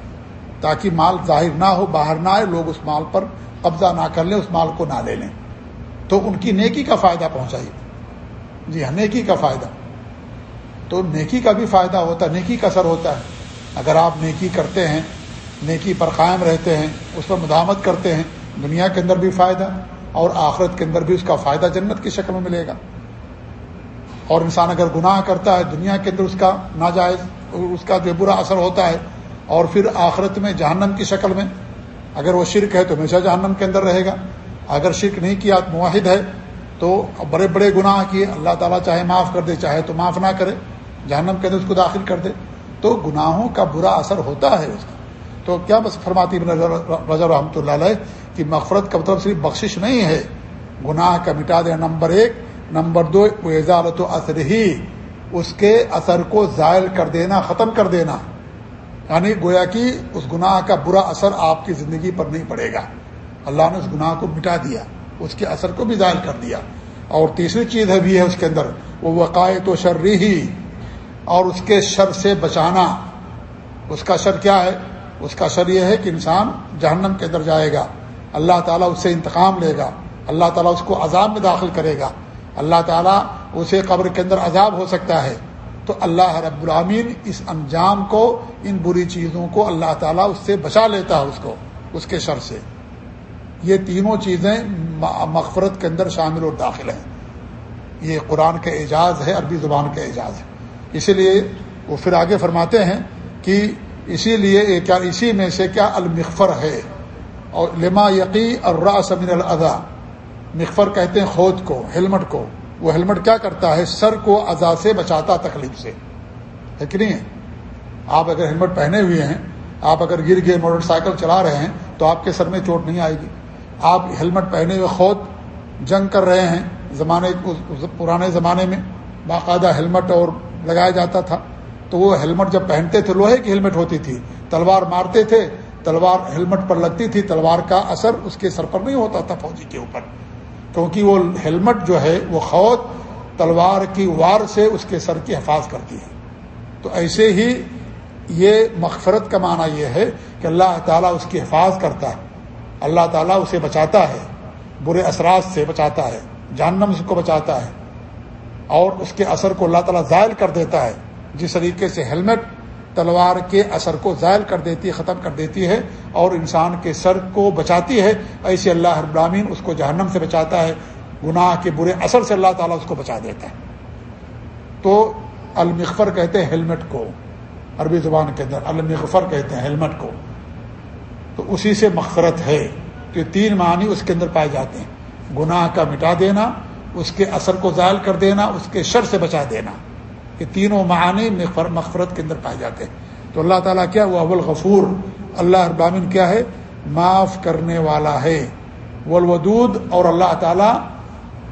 تاکہ مال ظاہر نہ ہو، باہر نہ آئے، لوگ اس مال پر قبضہ نہ کر لیں، اس مال کو نہ لے لیں۔ تو ان کی نیکی کا فائدہ پہنچائی۔ جی ہاں نیکی کا فائدہ۔ تو نیکی کا بھی فائدہ ہوتا ہے نیکی کا اثر ہوتا ہے۔ اگر آپ نیکی کرتے ہیں، نیکی پر قائم رہتے ہیں، اس پر مدامت کرتے ہیں دنیا کے اندر بھی فائدہ اور آخرت کے اندر بھی اس کا فائدہ جنت کی شکل میں ملے گا۔ اور انسان اگر گناہ کرتا ہے، دنیا کے اندر اس کا ناجائز، اس کا جو برا اثر ہوتا ہے، اور پھر آخرت میں جہنم کی شکل میں، اگر وہ شرک ہے تو ہمیشہ جہنم کے اندر رہے گا۔ اگر شرک نہیں کیا معاہد ہے۔ تو بڑے بڑے گناہ کیے، اللہ تعالیٰ چاہے معاف کر دے، چاہے تو معاف نہ کرے، جہنم کے اندر اس کو داخل کر دے۔ تو گناہوں کا برا اثر ہوتا ہے اس کا۔ تو کیا بس فرماتی رضا رحمۃ اللہ علیہ کہ مغفرت کا مطلب صرف بخشش نہیں ہے۔ گناہ کا مٹا دیا نمبر ایک۔ نمبر دو اعزالت و اثر ہی، اس کے اثر کو زائل کر دینا، ختم کر دینا۔ یعنی گویا کہ اس گناہ کا برا اثر آپ کی زندگی پر نہیں پڑے گا۔ اللہ نے اس گناہ کو مٹا دیا، اس کے اثر کو بھی ظاہر کر دیا۔ اور تیسری چیز ہے بھی ہے اس کے اندر، وہ وقائت و شرری ہی۔ اور اس کے شر سے بچانا۔ اس کا شر کیا ہے؟ اس کا شر یہ ہے کہ انسان جہنم کے اندر جائے گا۔ اللہ تعالیٰ اس سے انتقام لے گا۔ اللہ تعالیٰ اس کو عذاب میں داخل کرے گا۔ اللہ تعالیٰ اسے قبر کے اندر عذاب ہو سکتا ہے۔ تو اللہ رب العامین اس انجام کو، ان بری چیزوں کو اللہ تعالیٰ اس سے بچا لیتا ہے اس کو، اس کے شر سے۔ یہ تینوں چیزیں مغفرت کے اندر شامل اور داخل ہیں۔ یہ قرآن کا اعجاز ہے، عربی زبان کا اعجاز ہے اسی لیے وہ پھر آگے فرماتے ہیں کہ اسی لیے کیا، اسی میں سے کیا المغفر ہے۔ اور لما یقی اور من الادا مغفر کہتے ہیں خود کو، ہیلمٹ کو۔ وہ ہیلمٹ کیا کرتا ہے؟ سر کو اذا سے بچاتا تکلیف سے۔ ہے کہ نہیں؟ ہے آپ اگر ہیلمٹ پہنے ہوئے ہیں، آپ اگر گر گئے، موٹر سائیکل چلا رہے ہیں، تو آپ کے سر میں چوٹ نہیں آئے گی۔ آپ ہیلمٹ پہنے ہوئے خود جنگ کر رہے ہیں، زمانے، پرانے زمانے میں باقاعدہ ہیلمٹ اور لگایا جاتا تھا۔ تو وہ ہیلمٹ جب پہنتے تھے، لوہے کی ہیلمٹ ہوتی تھی، تلوار مارتے تھے تلوار ہیلمٹ پر لگتی تھی، تلوار کا اثر اس کے سر پر نہیں ہوتا تھا فوجی کے اوپر۔ کیونکہ وہ ہیلمٹ جو ہے، وہ خود تلوار کی وار سے اس کے سر کی حفاظ کرتی ہے۔ تو ایسے ہی یہ مغفرت کا معنی یہ ہے کہ اللہ تعالیٰ اس کی حفاظ کرتا ہے۔ اللہ تعالیٰ اسے بچاتا ہے، برے اثرات سے بچاتا ہے، جہنم اس کو بچاتا ہے۔ اور اس کے اثر کو اللہ تعالیٰ ظاہر کر دیتا ہے۔ جس طریقے سے ہیلمٹ تلوار کے اثر کو ظاہر کر دیتی ہے، ختم کر دیتی ہے اور انسان کے سر کو بچاتی ہے۔ ایسے اللہ ابراہین اس کو جہنم سے بچاتا ہے، گناہ کے برے اثر سے اللہ تعالیٰ اس کو بچا دیتا ہے۔ تو المغفر کہتے ہیں ہیلمٹ کو، عربی زبان کے اندر المغفر کہتے ہیں ہیلمٹ کو۔ تو اسی سے مغفرت ہے تو تین معنی اس کے اندر پائے جاتے ہیں۔ گناہ کا مٹا دینا، اس کے اثر کو ظاہر کر دینا، اس کے شر سے بچا دینا۔ یہ تینوں معنی مغفرت کے اندر پائے جاتے ہیں۔ تو اللہ تعالیٰ کیا وہ اول غفور، اللہ ابامن کیا ہے؟ معاف کرنے والا ہے۔ ولودود اور اللہ تعالیٰ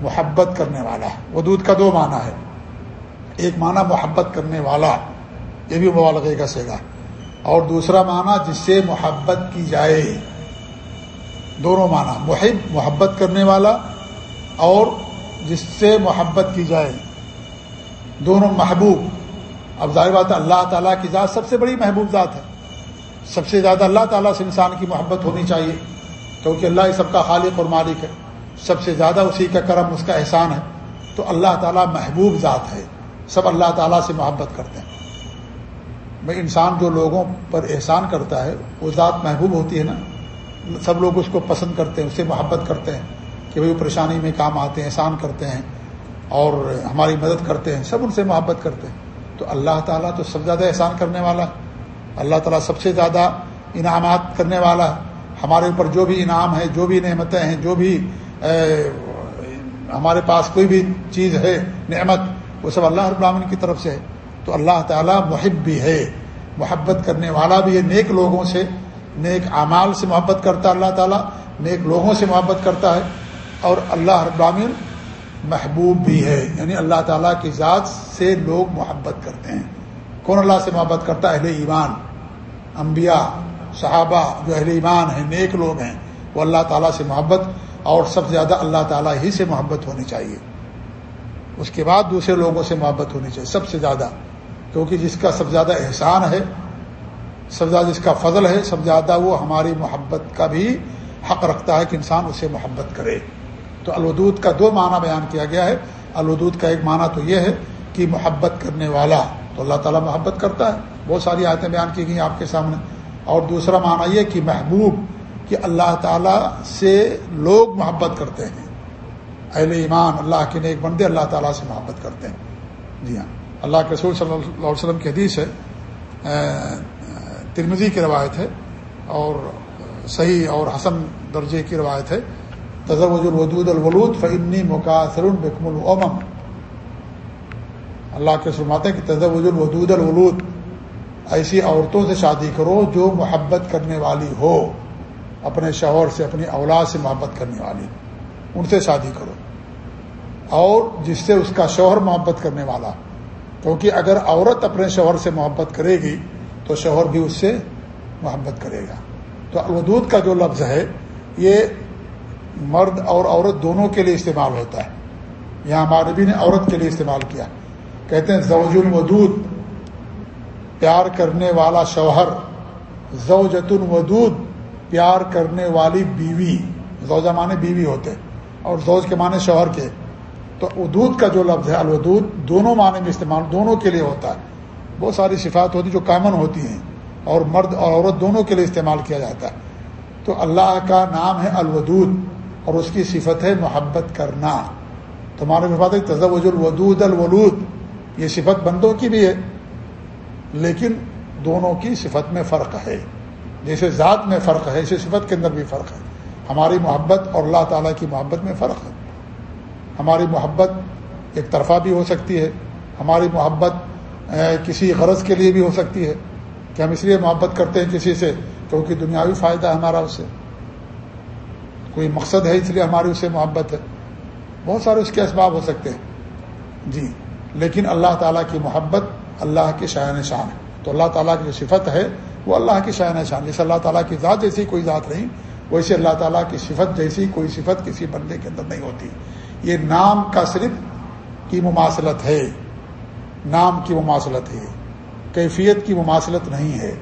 محبت کرنے والا ہے۔ ودود کا دو معنی ہے ایک معنی محبت کرنے والا، یہ بھی مبالغے کا سیگا اور دوسرا معنی جس سے محبت کی جائے۔ دونوں معنی، محب محبت کرنے والا اور جس سے محبت کی جائے۔ دونوں محبوب. اب ظاہر بات ہے اللہ تعالیٰ کی ذات سب سے بڑی محبوب ذات ہے. سب سے زیادہ اللہ تعالیٰ سے انسان کی محبت ہونی چاہیے. کیونکہ اللہ اس سب کا خالق اور مالک ہے. سب سے زیادہ اسی کا کرم، اس کا احسان ہے. تو اللہ تعالیٰ محبوب ذات ہے. سب اللہ تعالیٰ سے محبت کرتے ہیں. بھائی انسان جو لوگوں پر احسان کرتا ہے، وہ ذات محبوب ہوتی ہے نا؟ سب لوگ اس کو پسند کرتے ہیں، اس سے محبت کرتے ہیں کہ بھائی پریشانی میں کام آتے ہیں، احسان کرتے ہیں. اور ہماری مدد کرتے ہیں، سب ان سے محبت کرتے ہیں۔ تو اللہ تعالیٰ تو سب زیادہ احسان کرنے والا اللہ تعالیٰ سب سے زیادہ انعامات کرنے والا ہے۔ ہمارے اوپر جو بھی انعام ہے جو بھی نعمتیں ہیں، جو بھی ہمارے پاس کوئی بھی چیز ہے، نعمت، وہ سب اللہ رب العالمین کی طرف سے ہے۔ تو اللہ تعالیٰ محب بھی ہے۔ محبت کرنے والا بھی ہے۔ نیک لوگوں سے، نیک اعمال سے محبت کرتا ہے اللہ تعالیٰ۔ نیک لوگوں سے محبت کرتا ہے۔ اور اللہ رب العالمین محبوب بھی ہے۔ یعنی اللہ تعالیٰ کی ذات سے لوگ محبت کرتے ہیں۔ کون اللہ سے محبت کرتا ہے؟ اہل ایمان۔ انبیاء، صحابہ جو اہل ایمان ہیں، نیک لوگ ہیں۔ وہ اللہ تعالیٰ سے محبت اور سب سے زیادہ اللہ تعالیٰ ہی سے محبت ہونی چاہیے۔ اس کے بعد دوسرے لوگوں سے محبت ہونی چاہیے، سب سے زیادہ۔ کیونکہ جس کا سب سے زیادہ احسان ہے، سب زیادہ جس کا فضل ہے، سب زیادہ وہ ہماری محبت کا بھی حق رکھتا ہے کہ انسان اسے محبت کرے۔ تو الودود کا دو معنی بیان کیا گیا ہے۔ الودود کا ایک معنی تو یہ ہے کہ محبت کرنے والا، تو اللہ تعالیٰ محبت کرتا ہے۔ بہت ساری آیتیں بیان کی گئی آپ کے سامنے۔ اور دوسرا معنی یہ کہ محبوب، کہ اللہ تعالیٰ سے لوگ محبت کرتے ہیں۔ اہل ایمان، اللہ کے نیک بندے اللہ تعالیٰ سے محبت کرتے ہیں۔ جی ہاں۔ اللہ کے رسول صلی اللہ علیہ وسلم کی حدیث ہے۔ ترمزی کی روایت ہے اور صحیح اور حسن درجے کی روایت ہے۔ تزوج الودود الولود فنی مقاثر بکم العمم اللہ کے سرماتے کہ تزوج الودود الولود، ایسی عورتوں سے شادی کرو جو محبت کرنے والی ہو، اپنے شوہر سے، اپنی اولاد سے محبت کرنے والی، ان سے شادی کرو۔ اور جس سے اس کا شوہر محبت کرنے والا، کیونکہ اگر عورت اپنے شوہر سے محبت کرے گی، تو شوہر بھی اس سے محبت کرے گا۔ تو الودود کا جو لفظ ہے، یہ مرد اور عورت دونوں کے لیے استعمال ہوتا ہے۔ یہاں ہمارے نے عورت کے لیے استعمال کیا۔ کہتے ہیں، زوج الودود، پیار کرنے والا شوہر زوجت الودود، پیار کرنے والی بیوی۔ زوجہ معنی بیوی ہوتے، اور زوج کے معنی شوہر کے۔ تو ادود کا جو لفظ ہے، الودود، دونوں معنی میں استعمال، دونوں کے لیے ہوتا ہے۔ بہت ساری صفات ہوتی جو کامن ہوتی ہیں، اور مرد اور عورت دونوں کے لیے استعمال کیا جاتا ہے۔ تو اللہ کا نام ہے الودود۔ اور اس کی صفت ہے محبت کرنا۔ تو ہمارے بات ہے تزوج الودود الولود۔ یہ صفت بندوں کی بھی ہے، لیکن دونوں کی صفت میں فرق ہے۔ جیسے ذات میں فرق ہے، اسی صفت کے اندر بھی فرق ہے۔ ہماری محبت اور اللہ تعالیٰ کی محبت میں فرق ہے۔ ہماری محبت ایک طرفہ بھی ہو سکتی ہے، ہماری محبت کسی غرض کے لیے بھی ہو سکتی ہے۔ کہ ہم اس لیے محبت کرتے ہیں کسی سے، کیونکہ دنیاوی فائدہ ہے ہمارا اس سے۔ کوئی مقصد ہے اس لیے ہماری اس سے محبت ہے۔ بہت سارے اس کے اسباب ہو سکتے ہیں۔ جی۔ لیکن اللہ تعالیٰ کی محبت اللہ کے شاعن شان ہے۔ تو اللہ تعالیٰ کی جو صفت ہے وہ اللہ کی شاعن شان جیسے اللہ تعالیٰ کی ذات جیسی کوئی ذات نہیں، ویسے اللہ تعالیٰ کی صفت جیسی کوئی صفت کسی بندے کے اندر نہیں ہوتی۔ یہ نام کا صرف کی مماثلت ہے۔ نام کی مماثلت ہے۔ کیفیت کی مماثلت نہیں ہے۔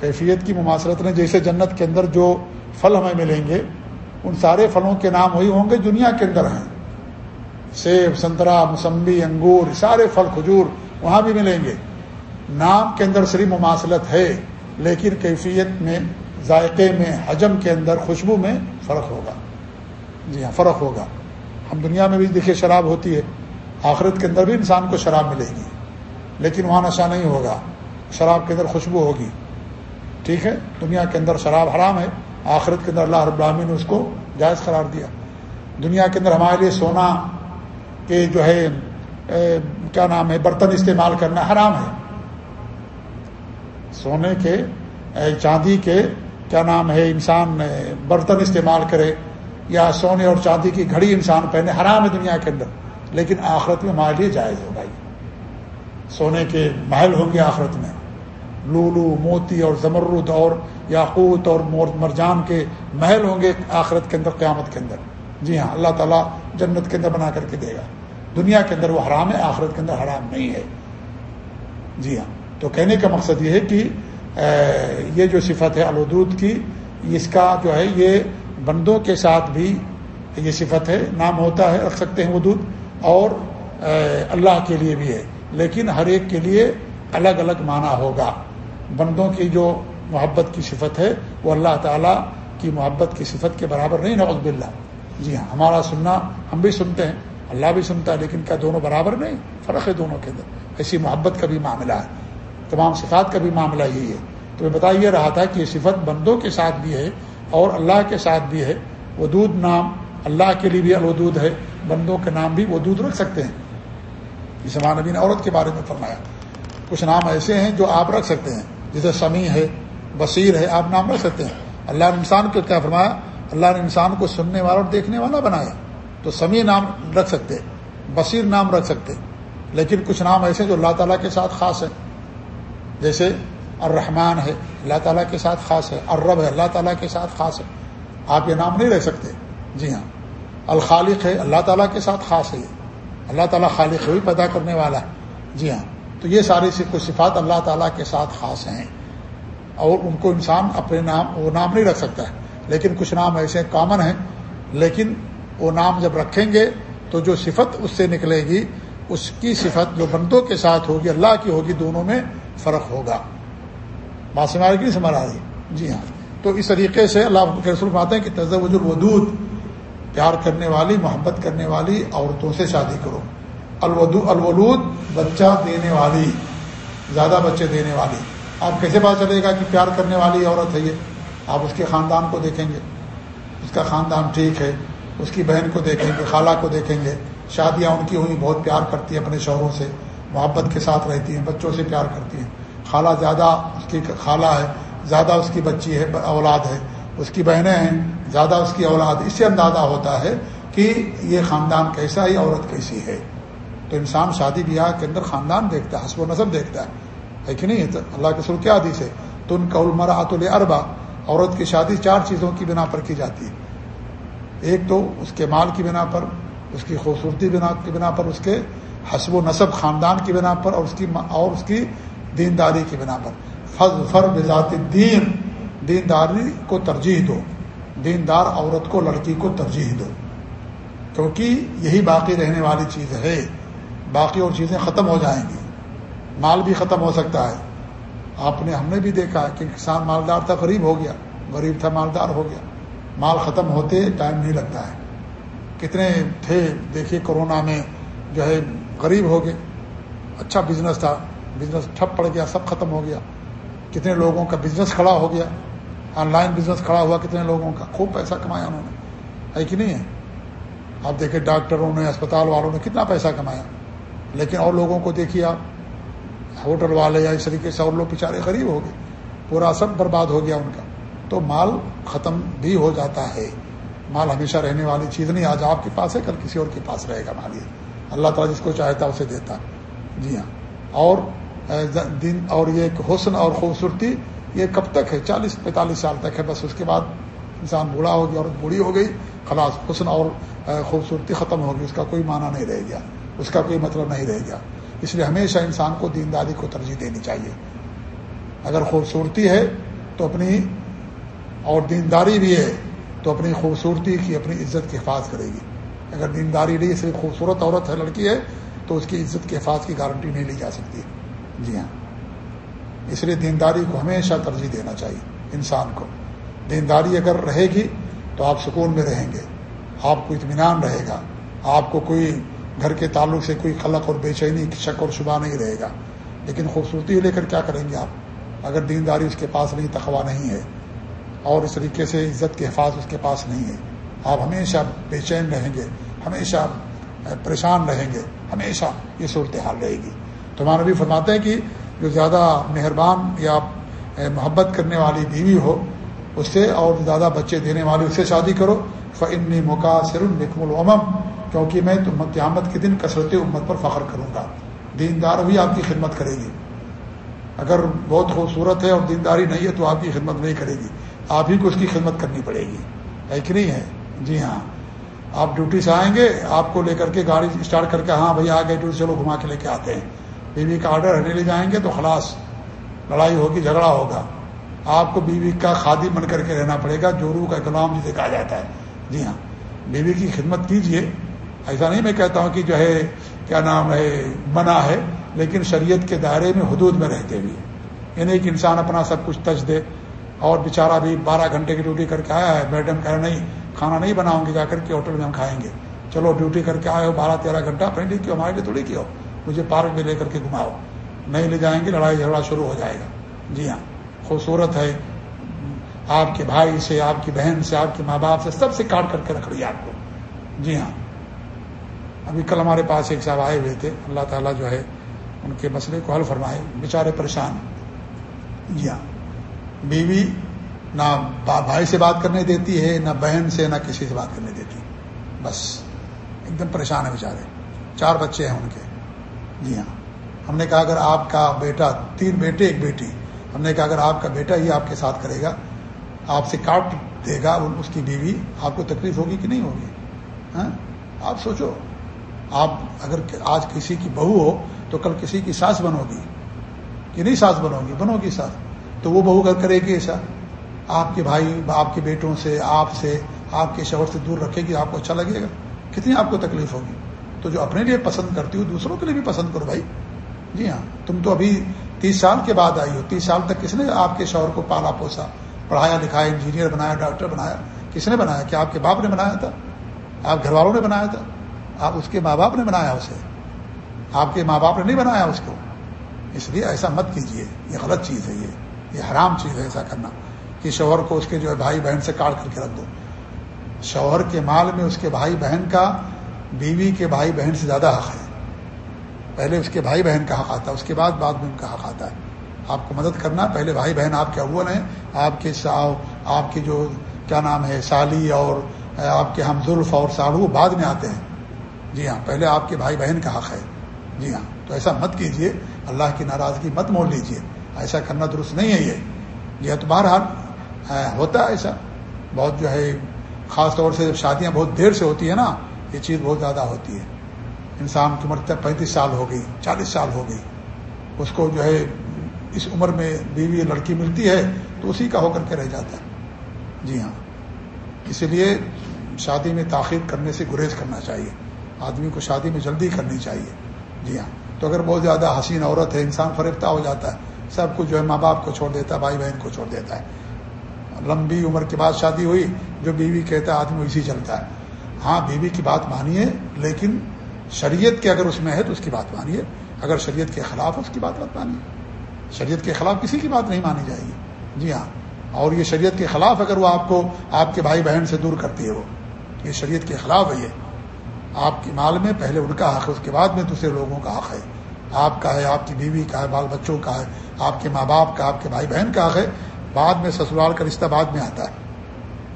کیفیت کی مماثلت نہیں، جیسے جنت کے اندر جو پھل ہمیں ملیں گے، ان سارے پھلوں کے نام وہی ہوں گے دنیا کے اندر ہیں۔ سیب، سنترا موسمبی انگور سارے پھل، کھجور وہاں بھی ملیں گے۔ نام کے اندر صرف مماثلت ہے، لیکن کیفیت میں، ذائقے میں، حجم کے اندر، خوشبو میں فرق ہوگا۔ جی ہاں فرق ہوگا۔ ہم دنیا میں بھی دیکھیے، شراب ہوتی ہے۔ آخرت کے اندر بھی انسان کو شراب ملے گی، لیکن وہاں نشہ نہیں ہوگا۔ شراب کے اندر خوشبو ہوگی۔ ٹھیک ہے؟ دنیا کے اندر شراب حرام ہے۔ آخرت کے اندر اللہ رب العامی نے اس کو جائز قرار دیا۔ دنیا کے اندر ہمارے لیے سونا کے جو ہے کیا نام ہے، برتن استعمال کرنا حرام ہے۔ سونے کے چاندی کے کیا نام ہے، انسان برتن استعمال کرے یا سونے اور چاندی کی گھڑی انسان پہنے، حرام ہے دنیا کے اندر۔ لیکن آخرت میں ہمارے لیے جائز ہوگا یہ سونے کے محل ہوں گے آخرت میں۔ لولو، موتی اور زمرد اور یاقوت اور مرجان کے محل ہوں گے آخرت کے اندر، قیامت کے اندر۔ جی ہاں اللہ تعالیٰ جنت کے اندر بنا کر کے دے گا۔ دنیا کے اندر وہ حرام ہے، آخرت کے اندر حرام نہیں ہے۔ جی ہاں تو کہنے کا مقصد یہ ہے کہ یہ جو صفت ہے الودود کی، اس کا جو ہے، یہ بندوں کے ساتھ بھی یہ صفت ہے، نام ہوتا ہے، رکھ سکتے ہیں ودود، اور اللہ کے لیے بھی ہے۔ لیکن ہر ایک کے لیے الگ الگ معنی ہوگا۔ بندوں کی جو محبت کی صفت ہے، وہ اللہ تعالیٰ کی محبت کی صفت کے برابر نہیں نوز باللہ۔ جی ہاں ہمارا سننا ہم بھی سنتے ہیں، اللہ بھی سنتا ہے، لیکن کیا دونوں برابر نہیں؟ فرق ہے دونوں کے اندر۔ ایسی محبت کا بھی معاملہ ہے۔ تمام صفات کا بھی معاملہ یہی ہے۔ تو میں بتا یہ رہا تھا کہ یہ صفت بندوں کے ساتھ بھی ہے اور اللہ کے ساتھ بھی ہے۔ ودود نام اللہ کے لیے بھی الودود ہے، بندوں کے نام بھی ودود رکھ سکتے ہیں۔ جسے نبی نے عورت کے بارے میں فرمایا۔ کچھ نام ایسے ہیں جو آپ رکھ سکتے ہیں۔ جیسے سمیع ہے، بصیر ہے، آپ نام رکھ سکتے ہیں۔ اللہ نے انسان کو کیا فرمایا؟ اللہ نے انسان کو سننے والا اور دیکھنے والا بنایا۔ تو سمیع نام رکھ سکتے، بصیر نام رکھ سکتے۔ لیکن کچھ نام ایسے جو اللہ تعالیٰ کے ساتھ خاص ہیں۔ جیسے الرحمن ہے، اللہ تعالیٰ کے ساتھ خاص ہے۔ الرب ہے، اللہ تعالیٰ کے ساتھ خاص ہے۔ آپ یہ نام نہیں رکھ سکتے۔ جی ہاں۔ الخالق ہے، اللہ تعالیٰ کے ساتھ خاص ہے اللہ تعالیٰ خالق ہوئی پیدا کرنے والا ہے۔ جی ہاں۔ تو یہ ساری کچھ صفات اللہ تعالیٰ کے ساتھ خاص ہیں۔ اور ان کو انسان اپنے نام، وہ نام نہیں رکھ سکتا ہے۔ لیکن کچھ نام ایسے کامن ہیں۔ لیکن وہ نام جب رکھیں گے تو جو صفت اس سے نکلے گی، اس کی صفت جو بندوں کے ساتھ ہوگی، اللہ کی ہوگی، دونوں میں فرق ہوگا۔ کی نہیں سمجھ رہی؟ جی ہاں۔ تو اس طریقے سے اللہ کے رسول پاتے ہیں کہ تجوج الودود، پیار کرنے والی، محبت کرنے والی، عورتوں سے شادی کرو۔ الودو الولود بچہ دینے والی، زیادہ بچے دینے والی۔ آپ کیسے پتا چلے گا کہ پیار کرنے والی عورت ہے یہ؟ آپ اس کے خاندان کو دیکھیں گے۔ اس کا خاندان ٹھیک ہے، اس کی بہن کو دیکھیں گے، خالہ کو دیکھیں گے۔ شادیاں ان کی ہوئی بہت پیار کرتی ہیں اپنے شوہروں سے، محبت کے ساتھ رہتی ہیں، بچوں سے پیار کرتی ہیں۔ خالہ زیادہ اس کی خالہ ہے، زیادہ اس کی بچی ہے، اولاد ہے۔ اس کی بہنیں ہیں، زیادہ اس کی اولاد۔ اس سے اندازہ ہوتا ہے کہ یہ خاندان کیسا ہے عورت کیسی ہے۔ تو انسان شادی بیاہ کے اندر خاندان دیکھتا ہے، حسب و نصب دیکھتا ہے۔ ہے کہ نہیں؟ ہے اللہ کے سر کیا حدیث ہے؟ تو ان کا المراۃ الربا عورت کی شادی چار چیزوں کی بنا پر کی جاتی ہے۔ ایک تو اس کے مال کی بنا پر، اس کی خوبصورتی بنا کی بنا پر، اس کے حسب و نصب خاندان کی بنا پر، اور اس کی اور اس کی دینداری کی بنا پر۔ فض فر بذات دین دینداری کو ترجیح دو۔ دیندار عورت کو لڑکی کو ترجیح دو۔ کیونکہ یہی باقی رہنے والی چیز ہے۔ باقی اور چیزیں ختم ہو جائیں گی۔ مال بھی ختم ہو سکتا ہے۔ آپ نے ہم نے بھی دیکھا کہ کسان مالدار تھا، غریب ہو گیا۔ غریب تھا، مالدار ہو گیا۔ مال ختم ہوتے ٹائم نہیں لگتا ہے۔ کتنے تھے، دیکھیے کرونا میں جو ہے غریب ہو گئے۔ اچھا بزنس تھا۔ بزنس ٹھپ پڑ گیا، سب ختم ہو گیا۔ کتنے لوگوں کا بزنس کھڑا ہو گیا۔ آن لائن بزنس کھڑا ہوا کتنے لوگوں کا۔ خوب پیسہ کمایا انہوں نے۔ ہے کہ نہیں ہے؟ آپ دیکھیں ڈاکٹروں نے، اسپتال والوں نے کتنا پیسہ کمایا۔ لیکن اور لوگوں کو دیکھیے آپ، ہوٹل والے یا اس طریقے سے اور لوگ بیچارے غریب ہو گئے، پورا سب برباد ہو گیا ان کا۔ تو مال ختم بھی ہو جاتا ہے۔ مال ہمیشہ رہنے والی چیز نہیں، آج آپ کے پاس ہے، کل کسی اور کے پاس رہے گا مال یہ۔ اللہ تعالیٰ جس کو چاہتا اسے دیتا۔ جی ہاں۔ اور دن، اور یہ ایک حسن اور خوبصورتی، یہ کب تک ہے؟ چالیس، پینتالیس سال تک ہے۔ بس اس کے بعد انسان بوڑھا ہو گیا اور بوڑھی ہو گئی، خلاص، حسن اور خوبصورتی ختم ہو گئی، اس کا کوئی معنی نہیں رہ گیا۔ اس کا کوئی مطلب نہیں رہ گیا اس لیے ہمیشہ انسان کو دینداری کو ترجیح دینی چاہیے۔ اگر خوبصورتی ہے تو اپنی، اور دینداری بھی ہے تو اپنی خوبصورتی کی اپنی عزت کی حفاظ کرے گی۔ اگر دینداری نہیں، صرف خوبصورت عورت ہے، لڑکی ہے، تو اس کی عزت کے حفاظ کی گارنٹی نہیں لی جا سکتی۔ جی ہاں۔ اس لیے دینداری کو ہمیشہ ترجیح دینا چاہیے انسان کو۔ دینداری اگر رہے گی تو آپ سکون میں رہیں گے، آپ کو اطمینان رہے گا، آپ کو کوئی گھر کے تعلق سے کوئی خلق اور بے چینی شک اور شبہ نہیں رہے گا۔ لیکن خوبصورتی لے کر کیا کریں گے آپ؟ اگر دینداری اس کے پاس نہیں تخوا نہیں ہے، اور اس طریقے سے عزت کے حفاظ اس کے پاس نہیں ہے، آپ ہمیشہ بے چین رہیں گے، ہمیشہ پریشان رہیں گے، ہمیشہ یہ صورتحال رہے گی۔ تو ہمارا بھی فرماتے ہیں کہ جو زیادہ مہربان یا محبت کرنے والی بیوی ہو، اس سے اور زیادہ بچے دینے والی، اس سے شادی کرو۔ فنی مقاصر النکم العمم کیونکہ میں تو قیامت کے دن کثرت امت پر فخر کروں گا۔ دیندار بھی آپ کی خدمت کرے گی۔ اگر بہت خوبصورت ہے اور دینداری نہیں ہے تو آپ کی خدمت نہیں کرے گی۔ آپ ہی کو اس کی خدمت کرنی پڑے گی۔ ہے کہ نہیں ہے؟ جی ہاں۔ آپ ڈیوٹی سے آئیں گے، آپ کو لے کر کے گاڑی اسٹارٹ کر کے ہاں بھائی آ گئے ڈیوٹی چلو گھما کے لے کے آتے ہیں۔ بیوی کا آرڈر ہٹنے لے جائیں گے تو خلاص، لڑائی ہوگی، جھگڑا ہوگا۔ آپ کو بیوی کا خادی بن کر کے رہنا پڑے گا۔ جورو کا غلام جسے کہا جاتا ہے۔ جی ہاں۔ بیوی کی خدمت کیجیے ایسا نہیں میں کہتا ہوں کہ جو ہے، کیا نام ہے، منع ہے، لیکن شریعت کے دائرے میں حدود میں رہتے ہوئے۔ یعنی کہ انسان اپنا سب کچھ تج دے اور بیچارہ بھی بارہ گھنٹے کی ڈیوٹی کر کے آیا ہے، میڈم کہہ نہیں، کھانا نہیں بناؤں گی، جا کر کے ہوٹل میں ہم کھائیں گے۔ چلو، ڈیوٹی کر کے آئے ہو، بارہ تیرہ گھنٹہ اپنے لیے کیوں؟ ہمارے لیے تھوڑی کیوں؟ مجھے پارک میں لے کر کے گھماؤ۔ نہیں لے جائیں گے، لڑائی جھگڑا شروع ہو جائے گا۔ جی ہاں خوبصورت ہے۔ آپ کے بھائی سے، آپ کی بہن سے، آپ کے ماں باپ سے سب سے کاٹ کر کے رکھ رہی ہے آپ کو۔ جی ہاں۔ ابھی کل ہمارے پاس ایک صاحب آئے ہوئے تھے۔ اللہ تعالیٰ جو ہے، ان کے مسئلے کو حل فرمائے۔ بیچارے پریشان۔ جی ہاں۔ بیوی نہ بھائی سے بات کرنے دیتی ہے، نہ بہن سے، نہ کسی سے بات کرنے دیتی۔ بس۔ ایک دم پریشان ہے بیچارے۔ چار بچے ہیں ان کے۔ جی ہاں۔ ہم نے کہا اگر آپ کا بیٹا، تین بیٹے، ایک بیٹی۔ ہم نے کہا اگر آپ کا بیٹا ہی آپ کے ساتھ کرے گا آپ سے کاٹ دے گا اس کی بیوی آپ کو تکلیف ہوگی کہ نہیں ہوگی؟ ہاں؟ آپ سوچو، آپ اگر آج کسی کی بہو ہو تو کل کسی کی ساس بنو گی کہ نہیں ساس بنو گی بنو گی ساس۔ تو وہ بہو کر کرے گی ایسا۔ آپ کے بھائی، آپ کے بیٹوں سے، آپ سے، آپ کے شوہر سے دور رکھے گی، آپ کو اچھا لگے گا۔ کتنی آپ کو تکلیف ہوگی؟ تو جو اپنے لیے پسند کرتی ہو، دوسروں کے لیے بھی پسند کرو بھائی۔ جی ہاں تم تو ابھی تیس سال کے بعد آئی ہو۔ تیس سال تک کس نے آپ کے شوہر کو پالا پوسا؟ پڑھایا لکھایا، انجینئر بنایا، ڈاکٹر بنایا، کس نے بنایا؟ کہ آپ کے باپ نے بنایا تھا؟ آپ گھر والوں نے بنایا تھا؟ آپ اس کے ماں باپ نے بنایا اسے؟ آپ کے ماں باپ نے نہیں بنایا اس کو؟ اس لیے ایسا مت کیجیے یہ غلط چیز ہے یہ یہ حرام چیز ہے ایسا کرنا کہ شوہر کو اس کے جو ہے بھائی بہن سے کاٹ کر کے رکھ دو۔ شوہر کے مال میں اس کے بھائی بہن کا بیوی کے بھائی بہن سے زیادہ حق ہے۔ پہلے اس کے بھائی بہن کا حق آتا ہے اس کے بعد بعد میں ان کا حق آتا ہے۔ آپ کو مدد کرنا، پہلے بھائی بہن آپ کے اول ہیں آپ کے ساؤ آپ کے جو کیا نام ہے، سالی اور آپ کے ہمزلف اور سالو بعد میں آتے ہیں۔ جی ہاں پہلے آپ کے بھائی بہن کا حق ہے۔ جی ہاں تو ایسا مت کیجیے اللہ کی ناراضگی مت مول لیجیے ایسا کرنا درست نہیں ہے یہ۔ یہ تو بہرحال ہوتا ہے ایسا۔ بہت جو ہے، خاص طور سے جب شادیاں بہت دیر سے ہوتی ہیں نا، یہ چیز بہت زیادہ ہوتی ہے۔ انسان کی عمر تک پینتیس سال ہو گئی، چالیس سال ہو گئی۔ اس کو جو ہے اس عمر میں بیوی لڑکی ملتی ہے تو اسی کا ہو کر کے رہ جاتا ہے۔ جی ہاں۔ اسی لیے شادی میں تاخیر کرنے سے گریز کرنا چاہیے۔ آدمی کو شادی میں جلدی کرنی چاہیے۔ جی ہاں۔ تو اگر بہت زیادہ حسین عورت ہے، انسان فریفتہ ہو جاتا ہے۔ سب کچھ جو ہے ماں باپ کو چھوڑ دیتا ہے، بھائی بہن کو چھوڑ دیتا ہے۔ لمبی عمر کے بعد شادی ہوئی، جو بیوی کہتا ہے آدمی اسی چلتا ہے۔ ہاں بیوی کی بات مانیے، لیکن شریعت کے اگر اس میں ہے تو اس کی بات مانیے۔ اگر شریعت کے خلاف اس کی بات مت مانیے۔ شریعت کے خلاف کسی کی بات نہیں مانی جائے گی۔ جی ہاں۔ اور یہ شریعت کے خلاف اگر وہ آپ کو آپ کے بھائی بہن سے دور کرتی ہے وہ، یہ شریعت کے خلاف ہے یہ۔ آپ کی مال میں پہلے ان کا حق ہے اس کے بعد میں دوسرے لوگوں کا حق ہے۔ آپ کا ہے، آپ کی بیوی کا ہے، بال بچوں کا ہے، آپ کے ماں باپ کا، آپ کے بھائی بہن کا حق ہے۔ بعد میں سسرال کا رشتہ بعد میں آتا ہے۔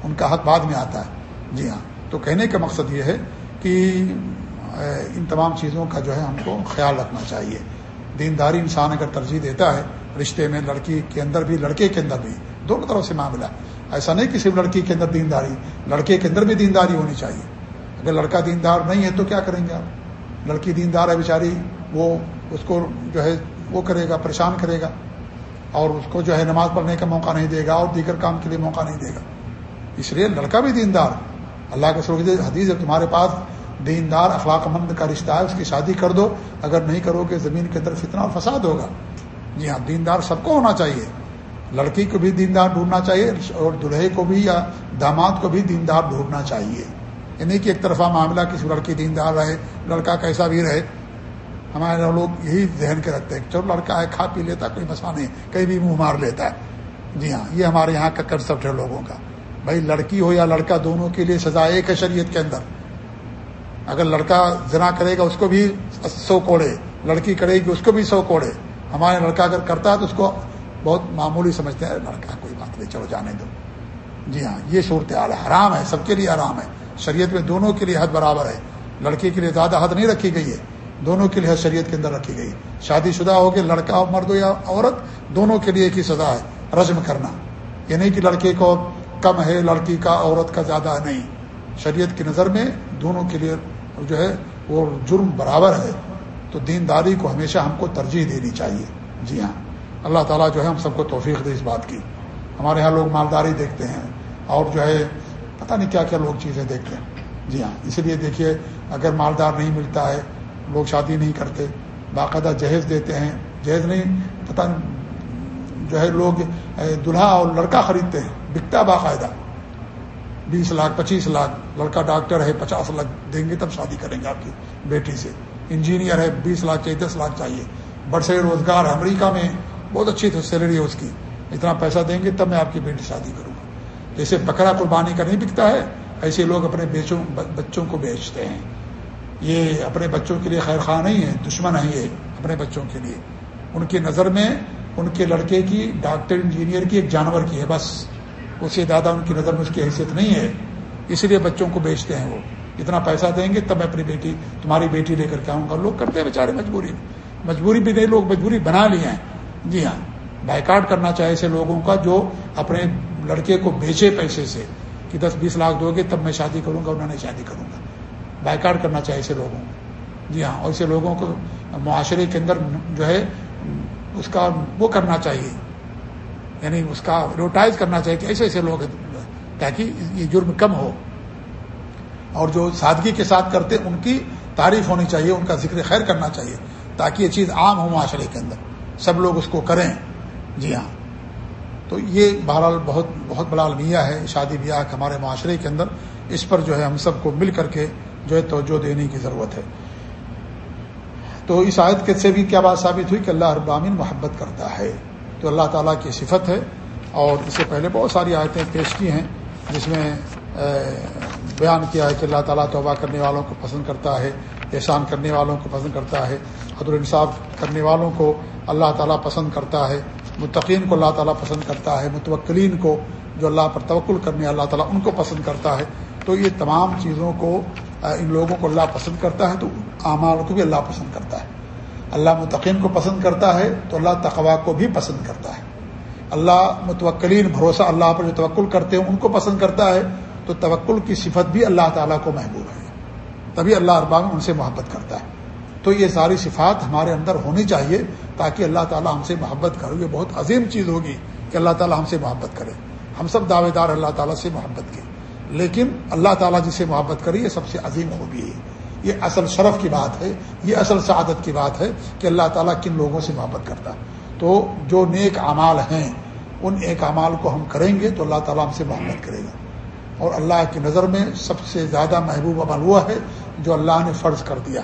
ان کا حق بعد میں آتا ہے۔ جی ہاں۔ تو کہنے کا مقصد یہ ہے کہ ان تمام چیزوں کا جو ہے ہم کو خیال رکھنا چاہیے۔ دینداری انسان اگر ترجیح دیتا ہے، رشتے میں لڑکی کے اندر بھی، لڑکے کے اندر بھی، دونوں طرف سے معاملہ ایسا نہیں کہ صرف لڑکی کے اندر دینداری، لڑکے کے اندر بھی دینداری ہونی چاہیے۔ اگر لڑکا دیندار نہیں ہے تو کیا کریں گے آپ؟ لڑکی دیندار ہے بیچاری، وہ اس کو جو ہے، وہ کرے گا، پریشان کرے گا۔ اور اس کو جو ہے، نماز پڑھنے کا موقع نہیں دے گا اور دیگر کام کے لیے موقع نہیں دے گا۔ اس لیے لڑکا بھی دیندار۔ اللہ کے سروج حدیث ہے، تمہارے پاس دیندار اخلاق مند کا رشتہ ہے، اس کی شادی کر دو۔ اگر نہیں کرو گے، زمین کے اندر فتنہ اور فساد ہوگا۔ جی ہاں دیندار سب کو ہونا چاہیے۔ لڑکی کو بھی دیندار ڈھونڈنا چاہیے اور دلہے کو بھی یا داماد کو بھی دیندار ڈھونڈنا چاہیے۔ یعنی کہ ایک طرفہ معاملہ کسی لڑکی دیندار رہے، لڑکا کیسا بھی رہے۔ ہمارے لوگ یہی ذہن کے رکھتے ہیں چلو لڑکا ہے، کھا پی لیتا، کوئی مسئلہ نہیں، کہیں بھی منہ مار لیتا ہے۔ جی ہاں یہ ہمارے یہاں کا کنسپٹ ہے لوگوں کا۔ بھائی، لڑکی ہو یا لڑکا، دونوں کے لیے سزا ایک ہے شریعت کے اندر۔ اگر لڑکا زنا کرے گا اس کو بھی سو کوڑے، لڑکی کرے گی اس کو بھی سو کوڑے۔ ہمارے لڑکا اگر کرتا ہے تو اس کو بہت معمولی سمجھتے ہیں، لڑکا کوئی بات نہیں، چلو جانے دو۔ جی ہاں یہ صورت حال ہے، حرام ہے، سب کے لیے حرام ہے۔ شریعت میں دونوں کے لیے حد برابر ہے۔ لڑکی کے لیے زیادہ حد نہیں رکھی گئی ہے۔ دونوں کے لیے حد شریعت کے اندر رکھی گئی شادی شدہ ہو کے لڑکا مرد ہو یا عورت دونوں کے لیے ایک ہی سزا ہے رزم کرنا۔ یہ نہیں کہ لڑکے کو کم ہے، لڑکی کا، عورت کا زیادہ نہیں۔ شریعت کی نظر میں دونوں کے لیے جو ہے وہ جرم برابر ہے، تو دینداری کو ہمیشہ ہم کو ترجیح دینی چاہیے۔ جی ہاں۔ اللہ تعالیٰ جو ہے ہم سب کو توفیق دے اس بات کی۔ ہمارے یہاں لوگ مالداری دیکھتے ہیں اور جو ہے پتہ نہیں کیا کیا لوگ چیزیں دیکھتے ہیں۔ جی ہاں۔ اسی لیے دیکھیے، اگر مالدار نہیں ملتا ہے، لوگ شادی نہیں کرتے، باقاعدہ جہیز دیتے ہیں۔ جہیز نہیں، پتہ جو ہے لوگ دلہا اور لڑکا خریدتے ہیں، بکتا باقاعدہ۔ بیس لاکھ، پچیس لاکھ، لڑکا ڈاکٹر ہے، پچاس لاکھ دیں گے تب شادی کریں گے آپ کی بیٹی سے۔ انجینئر ہے، بیس لاکھ چاہیے، دس لاکھ چاہیے۔ بڑھ سے روزگار ہے امریکہ میں بہت اچھی سیلری ہے اس کی۔ اتنا پیسہ دیں گے تب میں آپ کی بیٹی شادی کروں گا۔ جیسے بکرا قربانی کا نہیں بکتا ہے، ایسے لوگ اپنے بیچوں، بچوں کو بیچتے ہیں۔ یہ اپنے بچوں کے لیے خیر خواہ نہیں ہے، دشمن ہے یہ اپنے بچوں کے لیے۔ ان کی نظر میں ان کے لڑکے کی، ڈاکٹر، انجینئر کی ایک جانور کی ہے، بس۔ اس سے زیادہ ان کی نظر میں اس کی حیثیت نہیں ہے۔ اس لیے بچوں کو بیچتے ہیں وہ۔ اتنا پیسہ دیں گے تب میں اپنی بیٹی، تمہاری بیٹی لے کر کے آؤں گا۔ لوگ کرتے ہیں بیچارے مجبوری۔ مجبوری بھی نہیں، لوگ مجبوری بنا لیے ہیں۔ جی ہاں۔ بائیکاٹ کرنا چاہے ایسے لوگوں کا جو اپنے لڑکے کو بیچے پیسے سے کہ دس بیس لاکھ دو گے، تب میں شادی کروں گا، انہوں نے شادی کروں گا۔ بائیکاٹ کرنا چاہے ایسے لوگوں کو۔ جی ہاں۔ ایسے لوگوں کو معاشرے کے اندر جو ہے، اس کا وہ کرنا چاہیے۔ یعنی اس کا ایڈورٹائز کرنا چاہیے کہ ایسے ایسے لوگ تاکہ یہ جرم کم ہو۔ اور جو سادگی کے ساتھ کرتے ان کی تعریف ہونی چاہیے، ان کا ذکر خیر کرنا چاہیے، تاکہ یہ چیز عام ہو معاشرے کے اندر۔ سب لوگ اس کو کریں۔ جی ہاں۔ تو یہ بہرحال بہت بہت بڑا المیہ ہے، شادی بیاہ ہمارے معاشرے کے اندر۔ اس پر جو ہے ہم سب کو مل کر کے جو ہے توجہ دینے کی ضرورت ہے۔ تو اس آیت کے سے بھی کیا بات ثابت ہوئی کہ اللہ ابامین محبت کرتا ہے۔ تو اللہ تعالیٰ کی صفت ہے اور اس سے پہلے بہت ساری آیتیں پیش کی ہیں جس میں بیان کیا ہے کہ اللہ تعالیٰ توبہ کرنے والوں کو پسند کرتا ہے، احسان کرنے والوں کو پسند کرتا ہے حضر انصاف کرنے والوں کو اللہ تعالیٰ پسند کرتا ہے، متقین کو اللہ تعالیٰ پسند کرتا ہے، متوکلین کو جو اللہ پر توکل کرنے اللہ تعالیٰ ان کو پسند کرتا ہے۔ تو یہ تمام چیزوں کو ان لوگوں کو اللہ پسند کرتا ہے تو اعمال کو بھی اللہ پسند کرتا ہے۔ اللہ متقین کو پسند کرتا ہے تو اللہ تقوا کو بھی پسند کرتا ہے۔ اللہ متوکلین بھروسہ اللہ پر جو توکل کرتے ہیں ان کو پسند کرتا ہے تو توکل کی صفت بھی اللہ تعالیٰ کو محبوب ہے۔ تبھی اللہ اربان ان سے محبت کرتا ہے۔ تو یہ ساری صفات ہمارے اندر ہونی چاہیے تاکہ اللہ تعالیٰ ہم سے محبت کرے۔ یہ بہت عظیم چیز ہوگی کہ اللہ تعالیٰ ہم سے محبت کرے۔ ہم سب دعوے دار اللہ تعالیٰ سے محبت کی لیکن اللہ تعالیٰ جسے محبت کرے، یہ سب سے عظیم خوبی ہے۔ یہ اصل شرف کی بات ہے، یہ اصل سعادت کی بات ہے کہ اللہ تعالیٰ کن لوگوں سے محبت کرتا تو جو نیک اعمال ہیں، ان ایک اعمال کو ہم کریں گے تو اللہ تعالیٰ ہم سے محبت کرے گا۔ اور اللہ کی نظر میں سب سے زیادہ محبوب عمل ہوا ہے جو اللہ نے فرض کر دیا۔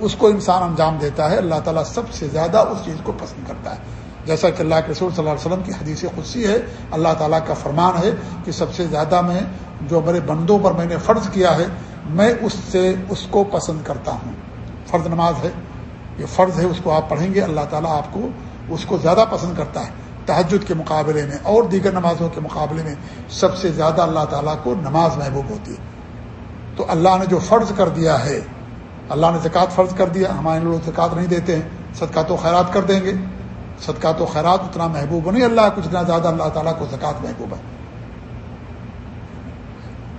اس کو انسان انجام دیتا ہے، اللہ تعالیٰ سب سے زیادہ اس چیز کو پسند کرتا ہے۔ جیسا کہ اللہ کے رسول صلی اللہ علیہ وسلم کی حدیث خصی ہے، اللہ تعالیٰ کا فرمان ہے کہ سب سے زیادہ میں جو میرے بندوں پر میں نے فرض کیا ہے، میں اس سے اس کو پسند کرتا ہوں۔ فرض نماز ہے، یہ فرض ہے، اس کو آپ پڑھیں گے، اللہ تعالیٰ آپ کو اس کو زیادہ پسند کرتا ہے۔ تحجد کے مقابلے میں، اور دیگر نمازوں کے مقابلے میں سب سے زیادہ اللہ تعالیٰ کو نماز محبوب ہوتی ہے۔ تو اللہ نے جو فرض کر دیا ہے، اللہ نے زکوٰۃ فرض کر دیا ہمارے لوگ زکوٰۃ نہیں دیتے ہیں صدقات و خیرات کر دیں گے۔ صدقات و خیرات اتنا محبوب نہیں، اللہ کچھ اتنا زیادہ اللہ تعالیٰ کو زکوٰۃ محبوب ہے۔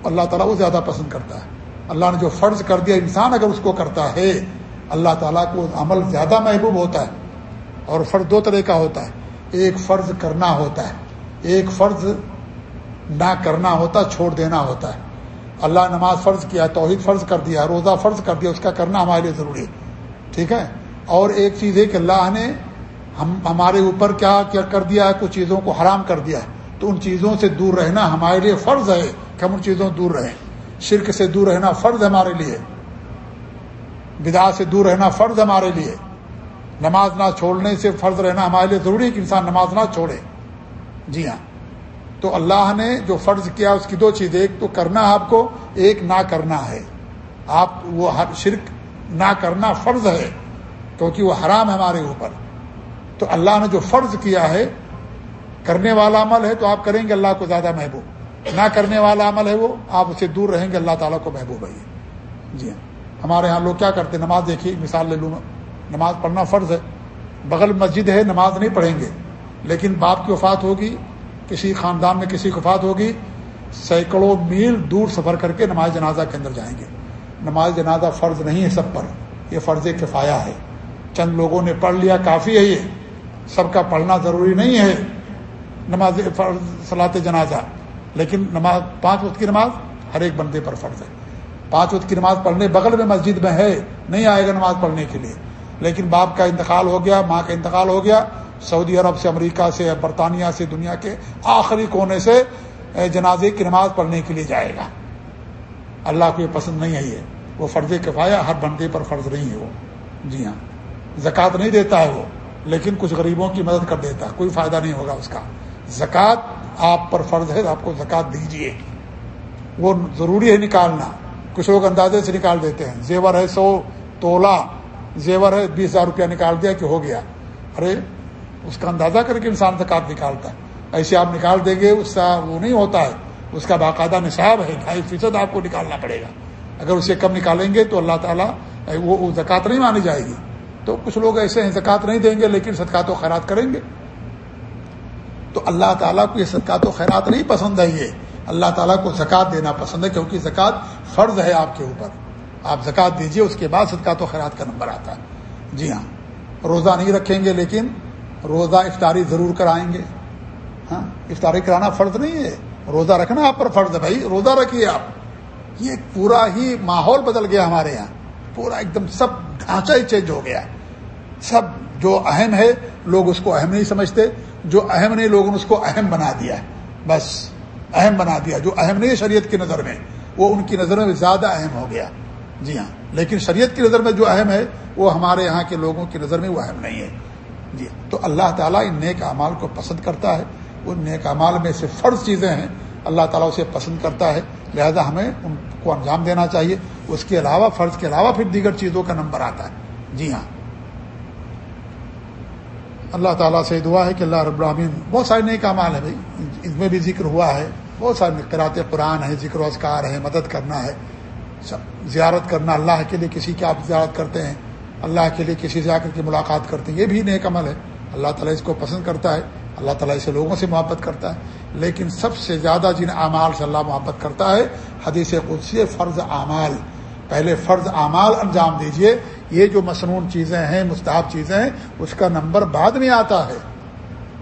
اللہ تعالیٰ وہ زیادہ پسند کرتا ہے۔ اللہ نے جو فرض کر دیا، انسان اگر اس کو کرتا ہے، اللہ تعالیٰ کو عمل زیادہ محبوب ہوتا ہے اور فرض دو طرح کا ہوتا ہے۔ ایک فرض کرنا ہوتا ہے، ایک فرض نہ کرنا ہوتا، چھوڑ دینا ہوتا ہے۔ اللہ نماز فرض کیا، توحید فرض کر دیا، روزہ فرض کر دیا، اس کا کرنا ہمارے لیے ضروری ہے۔ ٹھیک ہے؟ اور ایک چیز ہے کہ اللہ نے ہم ہمارے اوپر کیا کیا کر دیا ہے؟ کچھ چیزوں کو حرام کر دیا ہے۔ تو ان چیزوں سے دور رہنا ہمارے لیے فرض ہے کہ ہم ان چیزوں دور رہیں۔ شرک سے دور رہنا فرض ہے ہمارے لیے۔ بدا سے دور رہنا فرض ہمارے لیے۔ نماز نہ چھوڑنے سے فرض رہنا ہمارے لیے ضروری ہے کہ انسان نماز نہ چھوڑے۔ جی ہاں۔ تو اللہ نے جو فرض کیا اس کی دو چیزیں، ایک تو کرنا ہے آپ کو، ایک نہ کرنا ہے۔ آپ وہ شرک نہ کرنا فرض ہے، کیونکہ وہ حرام ہے ہمارے اوپر۔ تو اللہ نے جو فرض کیا ہے، کرنے والا عمل ہے تو آپ کریں گے اللہ کو زیادہ محبوب۔ نہ کرنے والا عمل ہے وہ، آپ اسے دور رہیں گے، اللہ تعالیٰ کو محبوب ہے جی ہاں۔ ہمارے یہاں لوگ کیا کرتے ہیں؟ نماز دیکھیے، مثال لے لوں نماز پڑھنا فرض ہے۔ بغل مسجد ہے، نماز نہیں پڑھیں گے۔ لیکن باپ کی وفات ہوگی، کسی خاندان میں کسی کی وفات ہوگی، سینکڑوں میل دور سفر کر کے نماز جنازہ کے اندر جائیں گے۔ نماز جنازہ فرض نہیں ہے سب پر، یہ فرض کفایا ہے۔ چند لوگوں نے پڑھ لیا، کافی ہے یہ۔ سب کا پڑھنا ضروری نہیں ہے، نماز صلاح جنازہ، لیکن نماز، پانچ وقت کی نماز ہر ایک بندے پر فرض ہے۔ پانچ وقت کی نماز پڑھنے بغل میں مسجد میں ہے، نہیں آئے گا نماز پڑھنے کے لیے۔ لیکن باپ کا انتقال ہو گیا، ماں کا انتقال ہو گیا، سعودی عرب سے، امریکہ سے، برطانیہ سے، دنیا کے آخری کونے سے جنازے کی نماز پڑھنے کے لیے جائے گا۔ اللہ کو یہ پسند نہیں ہے یہ۔ وہ فرض کفایا ہر بندے پر فرض نہیں ہے وہ۔ جی ہاں۔ زکوٰۃ نہیں دیتا ہے وہ۔ لیکن کچھ غریبوں کی مدد کر دیتا ہے کوئی فائدہ نہیں ہوگا اس کا۔ زکوٰۃ آپ پر فرض ہے آپ کو زکوٰۃ دیجیے وہ ضروری ہے نکالنا۔ کچھ لوگ اندازے سے نکال دیتے ہیں۔ زیور ہے سو تولا، زیور ہے بیس ہزار روپیہ نکال دیا کہ ہو گیا۔ ارے، اس کا اندازہ کر کے انسان زکات نکالتا ہے۔ ایسے آپ نکال دیں گے، اس کا وہ نہیں ہوتا ہے۔ اس کا باقاعدہ نصاب ہے، ڈھائی فیصد آپ کو نکالنا پڑے گا۔ اگر اسے کم نکالیں گے تو اللہ تعالیٰ، وہ زکوٰۃ نہیں مانی جائے گی۔ تو کچھ لوگ ایسے ہیں زکوٰۃ نہیں دیں گے، لیکن صدقات و خیرات کریں گے۔ تو اللہ تعالیٰ کو یہ صدقات و خیرات نہیں پسند ہے یہ۔ اللہ تعالیٰ کو زکوٰۃ دینا پسند ہے کیونکہ زکوٰۃ فرض ہے آپ کے اوپر۔ آپ زکوٰۃ دیجیے اس کے بعد صدقات و خیرات کا نمبر آتا ہے۔ جی ہاں روزہ نہیں رکھیں گے، لیکن روزہ افطاری ضرور کرائیں گے۔ ہاں افطاری کرانا فرض نہیں ہے۔ روزہ رکھنا آپ پر فرض ہے بھائی، روزہ رکھیے آپ۔ یہ پورا ہی ماحول بدل گیا ہمارے یہاں۔ پورا ایک دم سب ڈھانچہ ہی چینج ہو گیا۔ سب جو اہم ہے، لوگ اس کو اہم نہیں سمجھتے۔ جو اہم نہیں، لوگوں نے اس کو اہم بنا دیا ہے۔ بس، اہم بنا دیا۔ جو اہم نہیں، شریعت کی نظر میں۔ وہ ان کی نظر میں زیادہ اہم ہو گیا۔ جی ہاں۔ لیکن شریعت کی نظر میں جو اہم ہے، وہ ہمارے یہاں کے لوگوں کی نظر میں وہ اہم نہیں ہے۔ جی ہاں۔ تو اللہ تعالیٰ ان نیک اعمال کو پسند کرتا ہے۔ ان نیک اعمال میں سے فرض چیزیں ہیں۔ اللہ تعالیٰ اسے پسند کرتا ہے۔ لہذا ہمیں ان کو انجام دینا چاہیے۔ اس کے علاوہ، فرض کے علاوہ پھر دیگر چیزوں کا نمبر آتا ہے۔ جی ہاں۔ اللہ تعالیٰ سے دعا ہے کہ اللہ رب العامین بہت سارے نیک اعمال ہیں بھائی۔ اس میں بھی ذکر ہوا ہے۔ بہت سارے قرات قرآن ہے ذکر و اذکار ہے مدد کرنا ہے۔ زیارت کرنا اللہ کے لیے کسی کی آپ زیارت کرتے ہیں، اللہ کے لیے کسی سے آ کر کے ملاقات کرتے ہیں۔ یہ بھی نیک عمل ہے۔ اللہ تعالیٰ اس کو پسند کرتا ہے۔ اللہ تعالیٰ اسے لوگوں سے محبت کرتا ہے۔ لیکن سب سے زیادہ جن اعمال سے اللہ محبت کرتا ہے، حدیث قدسی فرض اعمال۔ پہلے فرض اعمال انجام دیجیے۔ یہ جو مصنون چیزیں ہیں، مستحب چیزیں ہیں، اس کا نمبر بعد میں آتا ہے۔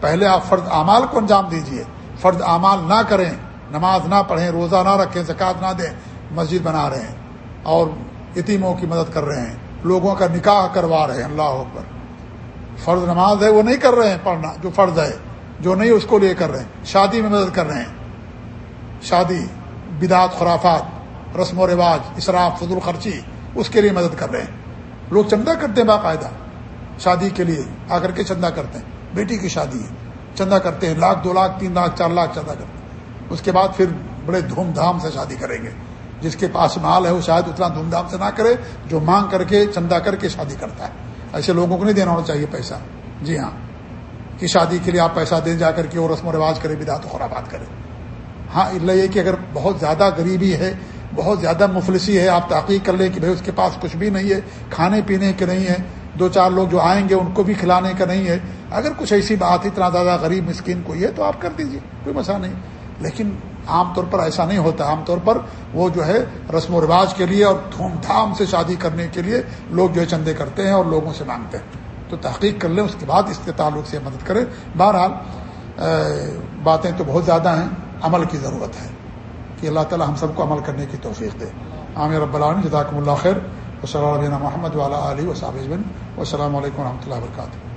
پہلے آپ فرض اعمال کو انجام دیجیے۔ فرض اعمال نہ کریں، نماز نہ پڑھیں، روزہ نہ رکھیں، زکوٰۃ نہ دیں، مسجد بنا رہے ہیں اور یتیموں کی مدد کر رہے ہیں۔ لوگوں کا نکاح کروا رہے ہیں، اللہ پر فرض نماز ہے، وہ نہیں کر رہے ہیں پڑھنا، جو فرض ہے، جو نہیں اس کو لیے کر رہے ہیں۔ شادی میں مدد کر رہے ہیں۔ شادی بدعت خرافات، رسم و رواج، اسراف، فضول خرچی، اس کے لیے مدد کر رہے ہیں۔ لوگ چندہ کرتے ہیں باقاعدہ، شادی کے لیے آ کر کے چندہ کرتے ہیں۔ بیٹی کی شادی ہے، چندہ کرتے ہیں۔ لاکھ، دو لاکھ، تین لاکھ، چار لاکھ چندہ کرتے ہیں۔ اس کے بعد پھر بڑے دھوم دھام سے شادی کریں گے۔ جس کے پاس مال ہے، وہ شاید اتنا دھوم دھام سے نہ کرے جو مانگ کر کے، چندہ کر کے شادی کرتا ہے۔ ایسے لوگوں کو نہیں دینا ہونا چاہیے پیسہ۔ جی ہاں کہ شادی کے لیے آپ پیسہ دیں، جا کر کے وہ رسم و رواج کرے بدا تو خرابات کرے ہاں اللہ یہ کہ اگر بہت زیادہ غریبی ہے بہت زیادہ مفلسی ہے، آپ تحقیق کر لیں کہ بھائی اس کے پاس کچھ بھی نہیں ہے، کھانے پینے کے نہیں ہے دو چار لوگ جو آئیں گے ان کو بھی کھلانے کا نہیں ہے۔ اگر کچھ ایسی بات، اتنا زیادہ غریب مسکین کوئی ہے تو آپ کر دیجیے کوئی مسئلہ نہیں۔ لیکن عام طور پر ایسا نہیں ہوتا۔ عام طور پر وہ جو ہے رسم و رواج کے لیے اور دھوم دھام سے شادی کرنے کے لیے لوگ جو ہے چندے کرتے ہیں اور لوگوں سے مانگتے ہیں۔ تو تحقیق کر لیں، اس کے بعد اس کے تعلق سے مدد کریں۔ بہرحال باتیں تو بہت زیادہ ہیں، عمل کی ضرورت ہے۔ کہ اللہ تعالی ہم سب کو عمل کرنے کی توفیق دے۔ عامر رب العالمین، جزاکم اللہ خیر۔ وصلی صلی اللہ محمد والا علیہ و اجمن و السلام علیکم و رحمۃ اللہ وبرکاتہ۔